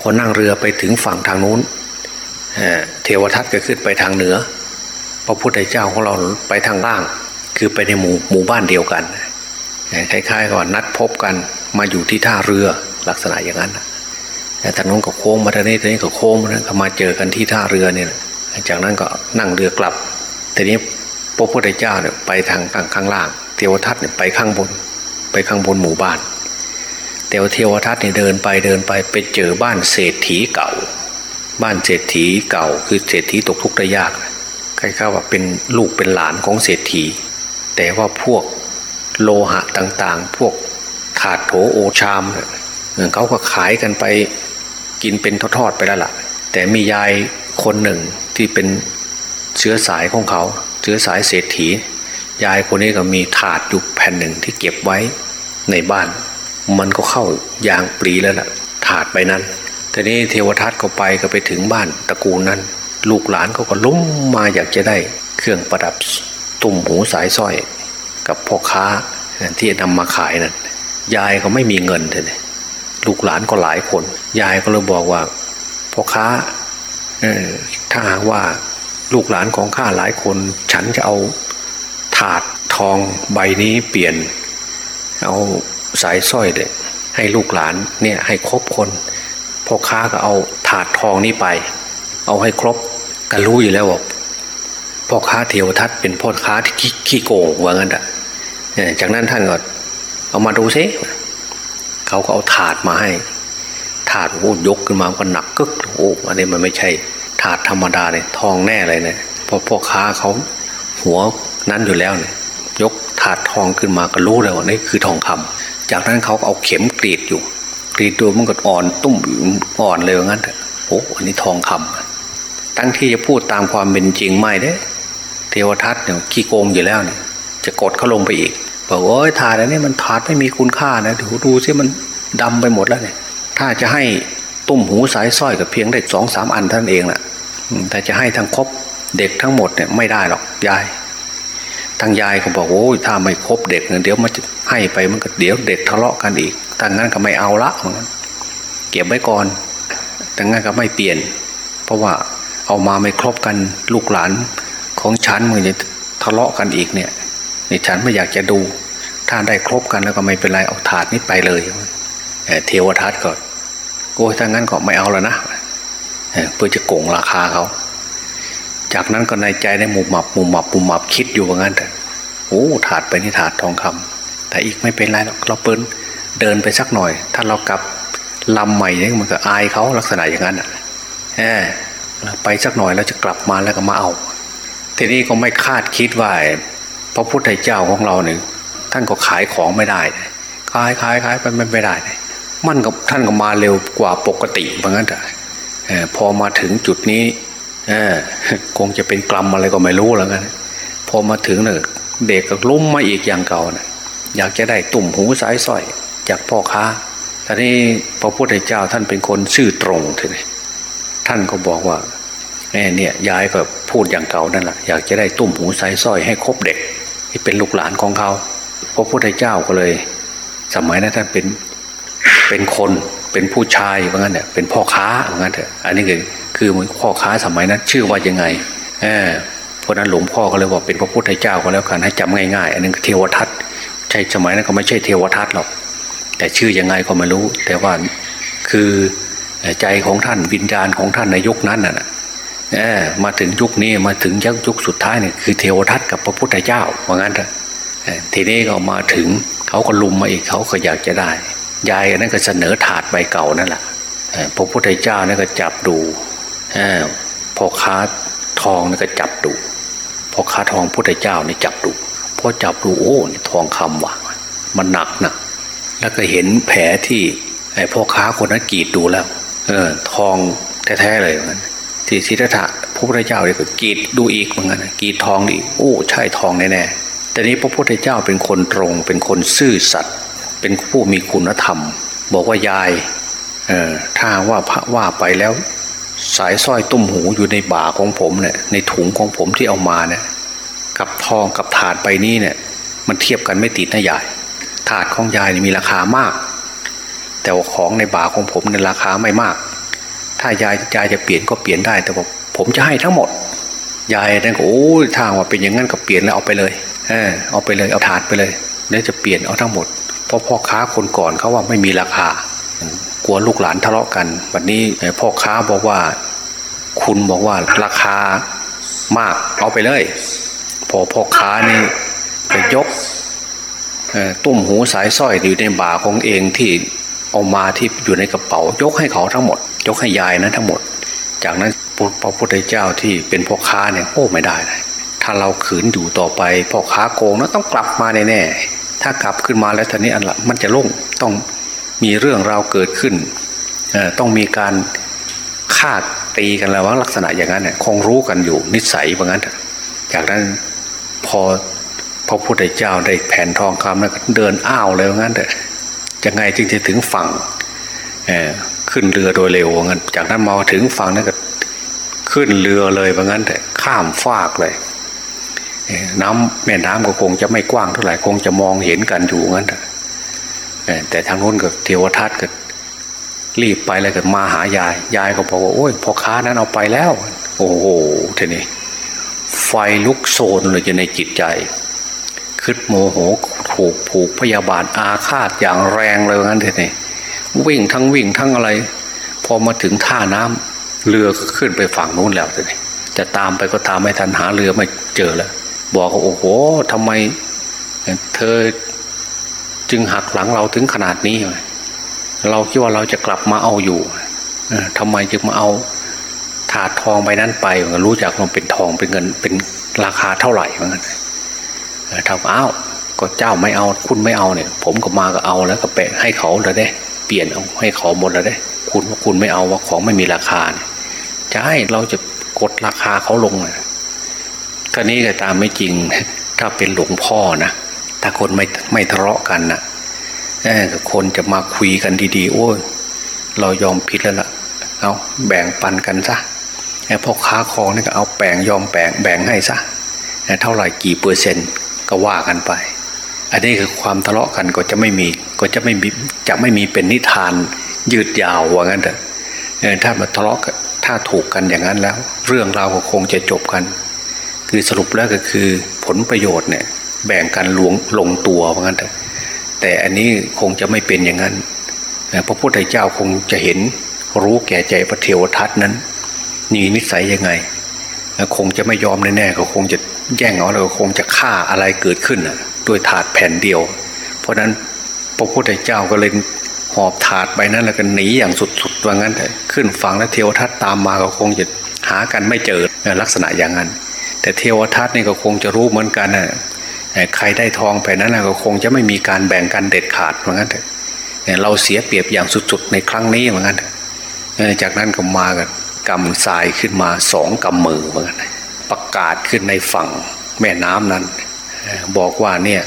พอนั่งเรือไปถึงฝั่งทางนู้นเทวทัตก็ขึ้นไปทางเหนือ พระพุทธเจ้าของเราไปทางล่าง คือไปในหมู่หมู่บ้านเดียวกันคล้ายๆกับนัดพบกันมาอยู่ที่ท่าเรือลักษณะอย่างนั้นแต่ทางนู้นก็โค้งมาทางนี้ทางนี้ก็โค้งมาก็มาเจอกันที่ท่าเรือเนี่ยจากนั้นก็นั่งเรือกลับทีนี้ ระพุทธเจ้าเนี่ยไปทางข้างล่าง เทวทัตเนี่ยไปข้างบน ไปข้างบนหมู่บ้านแต่เทวทัตเนี่ยเดินไปเดินไปไปเจอบ้านเศรษฐีเก่า บ้านเศรษฐีเก่า คือเศรษฐีตกทุกข์ได้ยากใครๆว่าเป็นลูกเป็นหลานของเศรษฐี แต่ว่าพวกโลหะต่างๆ พวกถาดโถโอชามเนี่ยเขาก็ขายกันไปกินเป็นทอดๆไปแล้วล่ะ แต่มียายคนหนึ่งที่เป็นเชื้อสายของเขา เชื้อสายเศรษฐี ยายคนนี้ก็มีถาดอยู่แผ่นหนึ่งที่เก็บไว้ในบ้าน มันก็เข้ายางปรีแล้วล่ะ ถาดไปนั้นทีนี้เทวทัตก็ไปก็ไปถึงบ้านตระกูลนั้น ลูกหลานเขาก็ลุ้มมาอยากจะได้ เครื่องประดับตุ่มหูสายสร้อย กับพ่อค้าที่นำมาขายนั่นยายก็ไม่มีเงินเลยลูกหลานก็หลายคน ยายก็เลยบอกว่าพ่อค้าถ้าหากว่า ลูกหลานของข้าหลายคน ฉันจะเอาถาดทองใบนี้เปลี่ยน เอาสายสร้อยเด็กให้ลูกหลานเนี่ยให้ครบคนพ่อค้าก็เอาถาดทองนี้ไป เอาให้ครบก็รู้อยู่แล้วว่าพ่อค้าเทวทัตเป็นพ่อค้าที่ขี้โกงว่างั้นอะจากนั้นท่านก็เอามาดูซิเขาก็เอาถาดมาให้ ถาดโอ้ยกขึ้นมาก็หนักกึกโอ้อันนี้มันไม่ใช่ ถาดธรรมดาเนี่ยทองแน่เลยเนี่ยพอพ่อค้าเขาหัวนั้นอยู่แล้วเนี่ยยกถาดทองขึ้นมาก็รู้เลยว่านี่คือทองคำจากนั้นเขาเอาเข็มกรีดอยู่ กรีดดูมันก็อ่อนตุ้มอ่อนเลยว่างั้นโอ้อันนี้ทองคำตั้งที่จะพูดตามความเป็นจริงไม่ได้เทวทัตเนี่ยขี้โกงอยู่แล้วเนี่ยจะกดเขาลงไปอีกบอกว่าถาดอันนี้มันถาดไม่มีคุณค่านะดูดูซิมันดำไปหมดแล้วเนี่ยถ้าจะให้ตุ้มหูสายสร้อยกับเพียงได้สองสามอันท่านเองแหละ แต่จะให้ทั้งครบเด็กทั้งหมดเนี่ยไม่ได้หรอกยายทางยายก็บอกโอ้ยถ้าไม่ครบเด็กเนี่ยเดี๋ยวมันจะให้ไปมันก็เดี๋ยวเด็กทะเลาะกันอีกทางนั้นก็ไม่เอาละเหมือนกันเก็บไว้ก่อนทางนั้นก็ไม่เปลี่ยน เพราะว่าเอามาไม่ครบกันลูกหลานของฉันมันจะทะเลาะกันอีกเนี่ยนี่ฉันไม่อยากจะดู ถ้าได้ครบกันแล้วก็ไม่เป็นไรเอาถาดนี้ไปเลย เทวทัตก็โอ้ยถ้างั้นก็ไม่เอาแล้วนะ เพื่อจะโกงราคาเขาจากนั้นก็ในใจได้มุมหมับมุมหมับมุมหมับคิดอยู่ว่างั้นแต่โอ้ถาดไปนี่ถาดทองคำแต่อีกไม่เป็นไรหรอกเราเปิ้นเดินไปสักหน่อย ถ้าเรากลับลำใหม่เนี่ยมันก็อายเขาลักษณะอย่างนั้นอะแหมไปสักหน่อยแล้วจะกลับมาแล้วก็มาเอา ทีนี้ก็ไม่คาดคิดว่าพระพุทธเจ้าของเราเนี่ยท่านก็ขายของไม่ได้ขายขายขายไปไม่ได้ มันกับท่านก็มาเร็วกว่าปกติเหมือนกันแต่ พอมาถึงจุดนี้คงจะเป็นกลัมอะไรก็ไม่รู้แล้วกันพอมาถึงเนี่ยเด็กก็ล้มมาอีกอย่างเก่านะอยากจะได้ตุ่มหูสายสร้อย จากพ่อค้าตอนนี้พระพุทธเจ้าท่านเป็นคนซื่อตรงทีนี้ท่านก็บอกว่าแม่เนี่ยยายก็พูดอย่างเก่านั่นแหละอยากจะได้ตุ่มหูสายสร้อยให้ครบเด็กที่เป็นลูกหลานของเขาพระพุทธเจ้าก็เลย สมัยนั้นท่านเป็นเป็นคน เป็นผู้ชายว่างั้นเนี่ยเป็นพ่อค้าว่างั้นเถอะอันนี้คือคือพ่อค้าสมัยนั้น ชื่อว่ายังไงเออเพราะนั้นหลวงพ่อก็เลยว่าเป็นพระพุทธเจ้าก็แล้วกันให้จำง่ายๆ อันนึงเทวทัตใช่สมัยนั้นก็ไม่ใช่เทวทัตหรอก แต่ชื่อยังไงก็ไม่รู้ แต่ว่าคือใจของท่านวิญญาณของท่านในยุคนั้นน่ะมาถึงยุคนี้มาถึงยักยุคสุดท้ายเนี่ยคือเทวทัตกับพระพุทธเจ้าว่างั้นเถอะทีนี้ก็มาถึงเขาก็ลุมมาอีกเขาก็อยากจะได้ ยายนั่นก็เสนอถาดใบเก่านั่นแหละพระพุทธเจ้านั่นก็จับดูพ่อค้าทองนั่นก็จับดูพ่อค้าทองพุทธเจ้านี่จับดูพอจับดูโอ้ทองคำว่ะมันหนักนะแล้วก็เห็นแผลที่ไอ้พ่อค้าคนนั้นกรีดดูแล้ว เออ ทองแท้ๆเลยเหมือนกันที่สิทธะพระพุทธเจ้าเนี่ยก็กรีดดูอีกเหมือนกันกรีดทองอีกโอ้ ใช่ทองแน่ๆแต่นี้พระพุทธเจ้าเป็นคนตรง เป็นคนซื่อสัตย์ เป็นผู้มีคุณธรรม บอกว่ายายถ้าว่าพระว่าไปแล้ว สายสร้อยตุ้มหูอยู่ในบ่าของผมเนี่ยในถุงของผมที่เอามาเนี่ยกับทองกับถาดใบนี้เนี่ย มันเทียบกันไม่ติดนะยายถาดของยายมีราคามาก แต่ว่าของในบ่าของผมในราคาไม่มาก ถ้ายายยายจะเปลี่ยนก็เปลี่ยนได้แต่ว่าผมจะให้ทั้งหมดยายนั่นก็โอ้ทางว่าเป็นอย่างนั้นก็เปลี่ยนแล้วเอาไปเลยเออเอาไปเลยเอาถาดไปเลยแล้วจะเปลี่ยนเอาทั้งหมด ราะพ่อค้าคนก่อนเขาว่าไม่มีราคากลัวลูกหลานทะเลาะกัน วันนี้พ่อค้าบอกว่า คุณบอกว่าราคามากเอาไปเลย พอพ่อค้านี่ไปยกตุ้มหูสายสร้อยอยู่ในบ่าของเองที่เอามาที่อยู่ในกระเป๋ายกให้เขาทั้งหมด ยกให้ยายนะทั้งหมด จากนั้นพระพุทธเจ้าที่เป็นพ่อค้าเนี่ยโอ้ไม่ได้เลยถ้าเราขืนอยู่ต่อไปพ่อค้าโกงแล้วต้องกลับมาแน่ ถ้ากลับขึ้นมาแล้วทีนี้อันละมันจะล่งต้องมีเรื่องราวเกิดขึ้นต้องมีการฆ่าตีกันแล้วว่าลักษณะอย่างนั้นเนี่ยคงรู้กันอยู่นิสัยว่างั้นจากนั้นพอพระพุทธเจ้าได้แผ่นทองคำแล้วเดินอ้าวเลยว่างั้นแต่จะไงจึงจะถึงฝั่งขึ้นเรือโดยเร็วว่างั้น จากนั้นมาถึงฝั่งนั้นก็ขึ้นเรือเลยว่างั้นแต่ข้ามฟากเลย น้ำแม่น้ำก็คงจะไม่กว้างเท่าไหร่คงจะมองเห็นกันอยู่งั้นแต่ทางโน้นก็เทวทัตก็รีบไปเลยก็มาหายาย ยายก็บอกว่าโอ้ยพ่อค้านั้นเอาไปแล้ว โอ้โหทีนี้ไฟลุกโซนเลยอยู่ในจิตใจคืดโมโหถูกผูกพยาบาทอาฆาตอย่างแรงเลยงั้นทีนี้วิ่งทั้งวิ่งทั้งอะไร พอมาถึงท่าน้ำเรือขึ้นไปฝั่งนู้นแล้วทีนี้จะตามไปก็ตามไม่ทันหาเรือไม่เจอแล้ว บอกว่าโอ้โหทำไม เธอจึงหักหลังเราถึงขนาดนี้ เราคิดว่าเราจะกลับมาเอาอยู่ทำไมจึงมาเอาถาดทองไปนั้นไปรู้จักมันเป็นทองเป็นเงินเป็นราคาเท่าไหร่เหมือนกันทำอ้าวก็เจ้าไม่เอาคุณไม่เอาเนี่ย ผมก็มาก็เอาแล้วก็แปะให้เขาเลยได้ เปลี่ยนเอาให้เขาหมดเลยได้ คุณว่าคุณไม่เอาว่าของไม่มีราคาเนี่ยจะให้เราจะกดราคาเขาลงนะ ท่านี้ก็ตามไม่จริง ถ้าเป็นหลวงพ่อนะถ้าคนไม่ไม่ทะเลาะกันนะคนจะมาคุยกันดีๆ โอ้ยเรายอมผิดแล้วล่ะเอาแบ่งปันกันซะไอ้พ่อค้าคองนี่ก็เอาแบ่งยอมแบ่งแบ่งให้ซะเท่าไหร่กี่เปอร์เซ็นต์ก็ว่ากันไป อันนี้คือความทะเลาะกันก็จะไม่มีก็จะไม่มีจะไม่มีเป็นนิทานยืดยาวว่างั้นเถอะถ้ามาทะเลาะถ้าถูกกันอย่างนั้นแล้ว เรื่องราวก็คงจะจบกัน คือสรุปแล้วก็คือผลประโยชน์เนี่ยแบ่งกันลวงลงตัวเพราะงั้นแต่อันนี้คงจะไม่เป็นอย่างนั้นพระพุทธเจ้าคงจะเห็นรู้แก่ใจพระเทวทัตนั้นมีนิสัยยังไง คงจะไม่ยอมแน่ๆก็คงจะแย่งเอาแล้วก็คงจะฆ่าอะไรเกิดขึ้นด้วยถาดแผ่นเดียว เพราะนั้นพระพุทธเจ้าก็เลยหอบถาดไปนั้นแล้วก็หนีอย่างสุดๆว่างั้นแต่ขึ้นฟังแล้วเทวทัตตามมาก็คงจะหากันไม่เจอลักษณะอย่างนั้น แต่เทวทัตนี่ก็คงจะรู้เหมือนกันนะใครได้ทองไปนั้นก็คงจะไม่มีการแบ่งกันเด็ดขาดว่างั้นแต่เราเสียเปรียบอย่างสุดๆในครั้งนี้ว่างั้นจากนั้นก็มากันกำทรายขึ้นมาสองกำมือเหมือนกันประกาศขึ้นในฝั่งแม่น้ำนั้น บอกว่าเนี่ย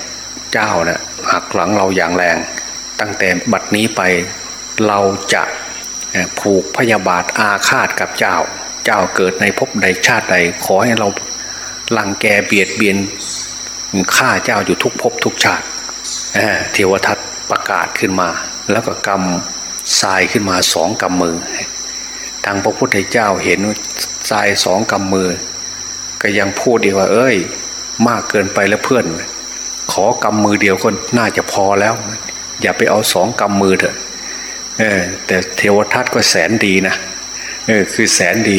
เจ้านะ่ะหักหลังเราอย่างแรง ตั้งแต่บัดนี้ไปเราจะผูกพยาบาทอาฆาตกับเจ้า เจ้าเกิดในภพใดชาติใดขอให้เรา ลังแกเบียดเบียนฆ่าเจ้าอยู่ทุกภพทุกชาติเทวทัตประกาศขึ้นมา แล้วก็กำทรายขึ้นมาสองกำมือ ทางพระพุทธเจ้าเห็นทรายสองกำมือ ก็ยังพูดดีว่า เอ้ย มากเกินไปแล้วเพื่อน ขอกำมือเดียวก็น่าจะพอแล้ว อย่าไปเอาสองกำมือเถอะแต่เทวทัตก็แสนดีนะคือแสนดี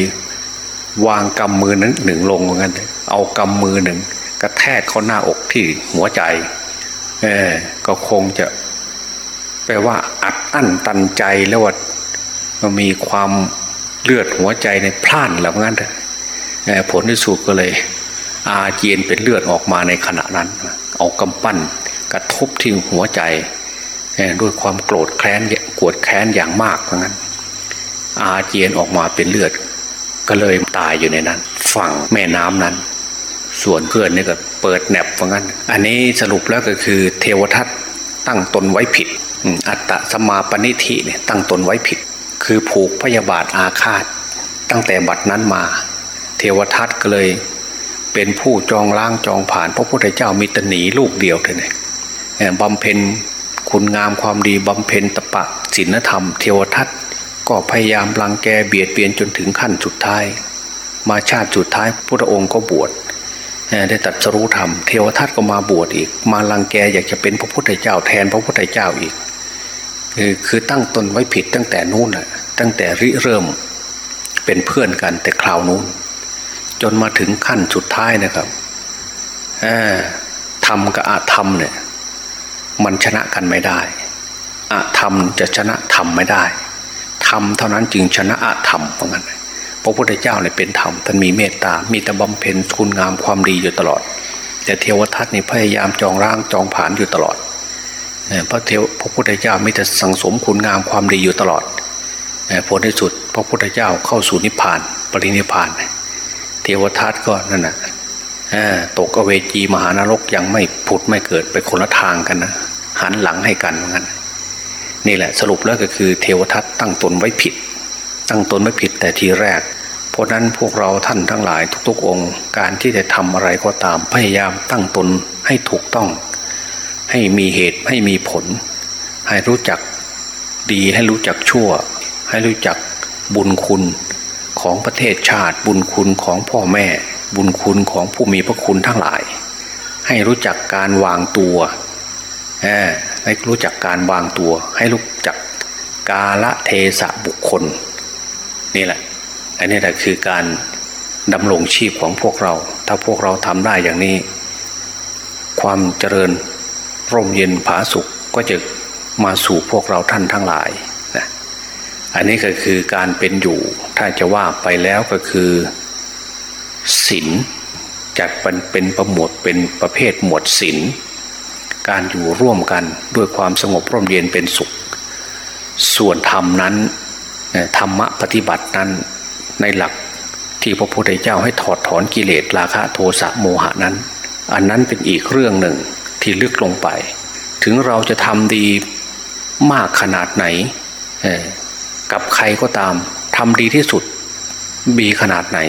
วางกำมือนั้นหนึ่งลงเหมือนกันเเอากำมือหนึ่ง กระแทกเขาหน้าอกที่หัวใจเออก็คงจะ แปลว่า อัดอั้นตันใจแล้วว่ามีความเลือดหัวใจในพล่านแล้วงั้นผลที่สุดก็เลย อาเจียนเป็นเลือดออกมาในขณะนั้น เอากำปั้นกระทบที่หัวใจด้วยความโกรธแค้นกวดแค้นอย่างมากเพราะงั้น อาเจียนออกมาเป็นเลือด ก็เลยตายอยู่ในนั้น ฝั่งแม่น้ำนั้น ส่วนเพื่อนนี่ก็เปิดแหนบเพราะงั้น อันนี้สรุปแล้วก็คือเทวทัตตั้งตนไว้ผิด อัตตสมาปณิธิเนี่ยตั้งตนไว้ผิด คือผูกพยาบาทอาฆาต ตั้งแต่บัดนั้นมา เทวทัตก็เลยเป็นผู้จองล้างจองผ่าน พระพุทธเจ้ามิตหนีลูกเดียวเลยบำเพ็ญคุณงามความดีบำเพ็ญตปะศีลธรรม เทวทัตก็พยายามลังแกเบียดเบียนจนถึงขั้นสุดท้าย มาชาติสุดท้ายพระองค์ก็บวช ได้ตัดสรู้ธรรมเทวทัตก็มาบวชอีก มาลังแกอยากจะเป็นพระพุทธเจ้าแทนพระพุทธเจ้าอีก คือคือตั้งตนไว้ผิดตั้งแต่นู้นแหละตั้งแต่ริเริ่มเป็นเพื่อนกันแต่คราวนู้น จนมาถึงขั้นสุดท้ายนะครับธรรมกับอาธรรมเนี่ยมันชนะกันไม่ได้อาธรรมจะชนะธรรมไม่ได้ธรรมเท่านั้นจึงชนะอาธรรมเพราะงั้น พระพุทธเจ้าเนี่ยเป็นธรรมท่านมีเมตตา มีแต่บำเพ็ญคุณงามความดีอยู่ตลอด แต่เทวทัตนี่พยายามจองร่างจองผานอยู่ตลอดพระเทวพระพุทธเจ้ามีแต่สังสมคุณงามความดีอยู่ตลอดผลที่สุด พระพุทธเจ้าเข้าสู่นิพพาน ปรินิพพาน เทวทัตก็นั่นนะตกอเวจีมหานรกยังไม่ผุดไม่เกิดไปคนละทางกันนะหันหลังให้กันเหมือนกันนี่แหละสรุปแล้วก็คือเทวทัตตั้งตนไว้ผิด ตั้งตนไว้ผิดแต่ทีแรก เพราะนั้นพวกเราท่านทั้งหลายทุก ๆ องค์ การที่จะทำอะไรก็ตามพยายามตั้งตนให้ถูกต้อง ให้มีเหตุให้มีผล ให้รู้จักดีให้รู้จักชั่ว ให้รู้จักบุญคุณของประเทศชาติ บุญคุณของพ่อแม่ บุญคุณของผู้มีพระคุณทั้งหลาย ให้รู้จักการวางตัวให้รู้จักการวางตัว ให้รู้จักกาละเทศะบุคคล นี่แหละ อันนี้แหละคือการดำรงชีพของพวกเรา ถ้าพวกเราทำได้อย่างนี้ ความเจริญร่มเย็นผาสุขก็จะมาสู่พวกเราท่านทั้งหลายนะอันนี้ก็คือการเป็นอยู่ ถ้าจะว่าไปแล้วก็คือศีลจากเป็นประหมวดเป็นประเภทหมวดศีลการอยู่ร่วมกันด้วยความสงบร่มเย็นเป็นสุข ส่วนธรรมนั้น ธรรมะปฏิบัตินั้นในหลักที่พระพุทธเจ้าให้ถอดถอนกิเลสราคะโทสะโมหะนั้น อันนั้นเป็นอีกเรื่องหนึ่งที่ลึกลงไป ถึงเราจะทำดีมากขนาดไหน กับใครก็ตามทำดีที่สุดบีขนาดไหน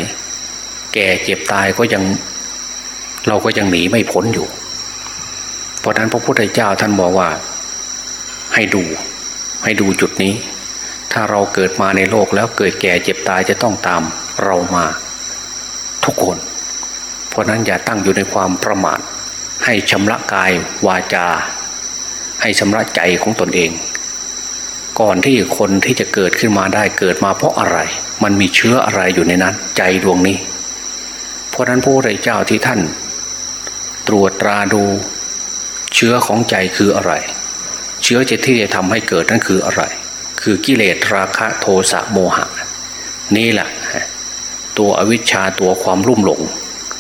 แก่เจ็บตายก็ยังเราก็ยังหนีไม่พ้นอยู่ เพราะนั้นพระพุทธเจ้าท่านบอกว่าให้ดูให้ดูจุดนี้ ถ้าเราเกิดมาในโลกแล้วเกิดแก่เจ็บตายจะต้องตามเรามา ทุกคน เพราะนั้นอย่าตั้งอยู่ในความประมาทให้ชำระกายวาจา ให้ชำระใจของตนเอง ก่อนที่คนที่จะเกิดขึ้นมาได้เกิดมาเพราะอะไร มันมีเชื้ออะไรอยู่ในนั้น ใจดวงนี้ เพราะนั้นพระพุทธเจ้าที่ท่าน ตรวจตราดูเชื้อของใจคืออะไร เชื้อจะที่จะทำให้เกิดนั่นคืออะไร คือกิเลสราคะโทสะโมหะ นี่แหละตัวอวิชชาตัวความรุ่มหลง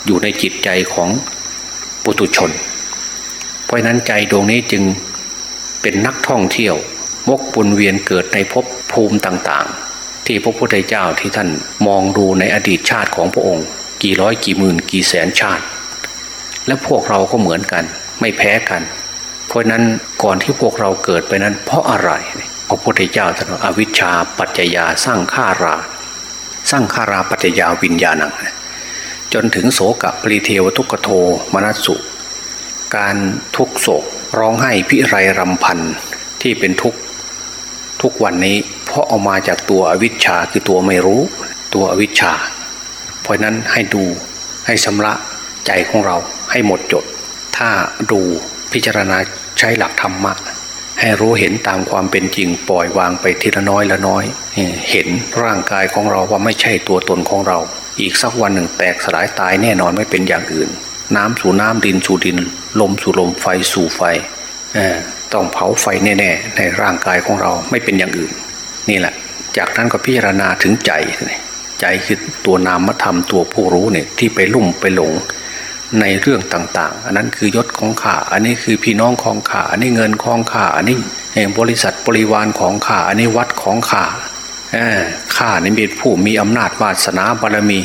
อยู่ในจิตใจของปุตุชน เพราะนั้นใจดวงนี้จึงเป็นนักท่องเที่ยววกปุนเวียนเกิดในภพภูมิต่างๆ ที่พระพุทธเจ้าที่ท่านมองดูในอดีตชาติของพระองค์ กี่ร้อยกี่หมื่นกี่แสนชาติ และพวกเราก็เหมือนกัน ไม่แพ้กัน เพราะนั้นก่อนที่พวกเราเกิดไปนั้น เพราะอะไร พระพุทธเจ้าท่านอวิชชาปัจจยาสร้างฆารา สร้างฆาราปัจจยาวิญญาณัง จนถึงโสกปริเทวทุกโทมนัสสุ การทุกโศกร้องไห้พิไรรำพันที่เป็นทุกทุกวันนี้เพราะเอามาจากตัวอวิชชาคือตัวไม่รู้ ตัวอวิชชา เพราะนั้นให้ดูให้ชำระใจของเราให้หมดจด ถ้าดูพิจารณาใช้หลักธรรมะ ให้รู้เห็นตามความเป็นจริงปล่อยวางไปทีละน้อยละน้อย เห็นร่างกายของเราว่าไม่ใช่ตัวตนของเรา อีกสักวันหนึ่งแตกสลายตายแน่นอนไม่เป็นอย่างอื่น น้ำสู่น้ำดินสู่ดิน ลมสู่ลมไฟสู่ไฟต้องเผาไฟแน่ๆในร่างกายของเราไม่เป็นอย่างอื่น นี่แหละ จากนั้นก็พิจารณาถึงใจ ใจคือตัวนามธรรมตัวผู้รู้เนี่ยที่ไปลุ่มไปหลง ในเรื่องต่าง ๆ อันนั้นคือยศของข้าอันนี้คือพี่น้องของข้าอันนี้เงินของข้าอันนี้บริษัทบริวารของข้าอันนี้วัดของข้าข้านี่เป็นผู้มีอำนาจวาสนาบารมี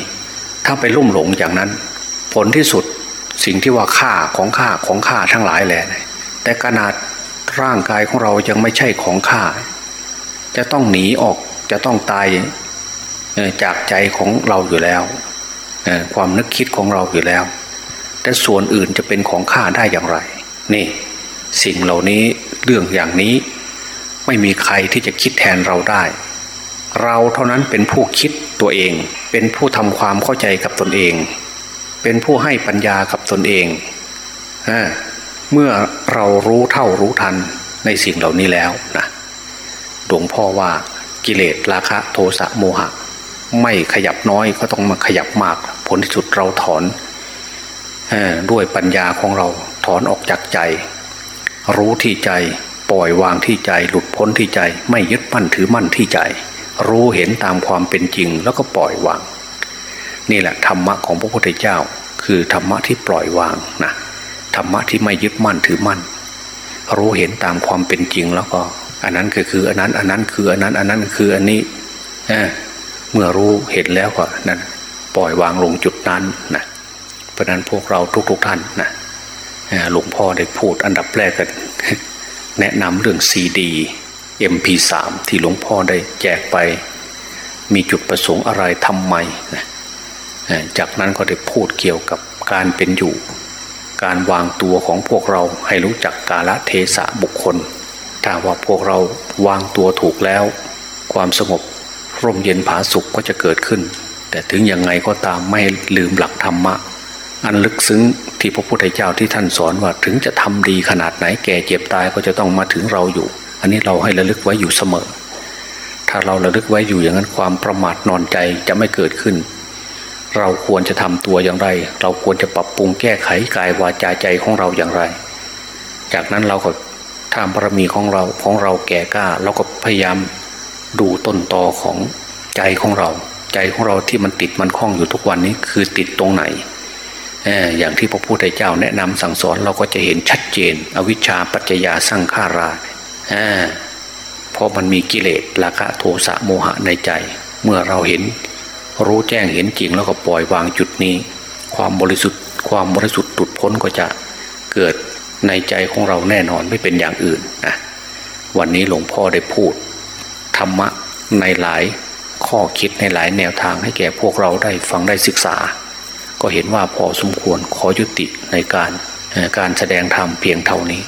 ถ้าไปลุ่มหลงอย่างนั้น ผลที่สุดสิ่งที่ว่าข้าของข้าของข้าทั้งหลายแหละแต่ขนาดร่างกายของเรายังไม่ใช่ของข้าจะต้องหนีออกจะต้องตายจากใจของเราอยู่แล้วความนึกคิดของเราอยู่แล้ว แต่ส่วนอื่นจะเป็นของข้าได้อย่างไร นี่ สิ่งเหล่านี้เรื่องอย่างนี้ ไม่มีใครที่จะคิดแทนเราได้ เราเท่านั้นเป็นผู้คิดตัวเอง เป็นผู้ทำความเข้าใจกับตนเอง เป็นผู้ให้ปัญญากับตนเองเมื่อเรารู้เท่ารู้ทันในสิ่งเหล่านี้แล้วนะหลวงพ่อว่ากิเลสราคะโทสะโมหะ ไม่ขยับน้อยก็ต้องมาขยับมาก ผลที่สุดเราถอน ด้วยปัญญาของเราถอนออกจากใจ รู้ที่ใจปล่อยวางที่ใจหลุดพ้นที่ใจ ไม่ยึดมั่นถือมั่นที่ใจ รู้เห็นตามความเป็นจริงแล้วก็ปล่อยวาง นี่แหละธรรมะของพระพุทธเจ้า คือธรรมะที่ปล่อยวางนะธรรมะที่ไม่ยึดมั่นถือมั่น รู้เห็นตามความเป็นจริงแล้วก็ อันนั้นก็คืออันนั้นอันนั้นคืออันนั้นอันนั้นคืออันนี้เมื่อรู้เห็นแล้วก็นั่นปล่อยวางลงจุดนั้นนะ เพราะนั้นพวกเราทุก ๆท่านนะหลวงพ่อได้พูดอันดับแรกกันแนะนำเรื่องซีดี MP3 ที่หลวงพ่อได้แจกไป มีจุดประสงค์อะไรทำไมนะจากนั้นก็ได้พูดเกี่ยวกับการเป็นอยู่ การวางตัวของพวกเราให้รู้จักกาลเทศะบุคคล ถ้าว่าพวกเราวางตัวถูกแล้ว ความสงบร่มเย็นผาสุขก็จะเกิดขึ้น แต่ถึงยังไงก็ตามไม่ลืมหลักธรรมะ อันลึกซึ้งที่พระพุทธเจ้าที่ท่านสอนว่าถึงจะทำดีขนาดไหนแก่เจ็บตายก็จะต้องมาถึงเราอยู่ อันนี้เราให้ระลึกไว้อยู่เสมอ ถ้าเราระลึกไว้อยู่อย่างนั้นความประมาทนอนใจจะไม่เกิดขึ้น เราควรจะทำตัวอย่างไร เราควรจะปรับปรุงแก้ไขกายวาจาใจของเราอย่างไร จากนั้นเราก็ทำบารมีของเราของเราแก่กล้าเราก็พยายามดูต้นตอของใจของเรา ใจของเราที่มันติดมันคล้องอยู่ทุกวันนี้คือติดตรงไหน อย่างที่พระพุทธเจ้าแนะนำสั่งสอนเราก็จะเห็นชัดเจน อวิชชาปัจจยาสร้างฆาราเพราะมันมีกิเลสราคะโทสะโมหะในใจ เมื่อเราเห็น รู้แจ้งเห็นจริงแล้วก็ปล่อยวางจุดนี้ ความบริสุทธิ์ ความบริสุทธิ์ตุดพ้นก็จะเกิดในใจของเราแน่นอนไม่เป็นอย่างอื่นนะวันนี้หลวงพ่อได้พูด ธรรมะในหลายข้อคิดในหลายแนวทางให้แก่พวกเราได้ฟังได้ศึกษา ก็เห็นว่าพอสมควรขอยุติในการการแสดงธรรมเพียงเท่านี้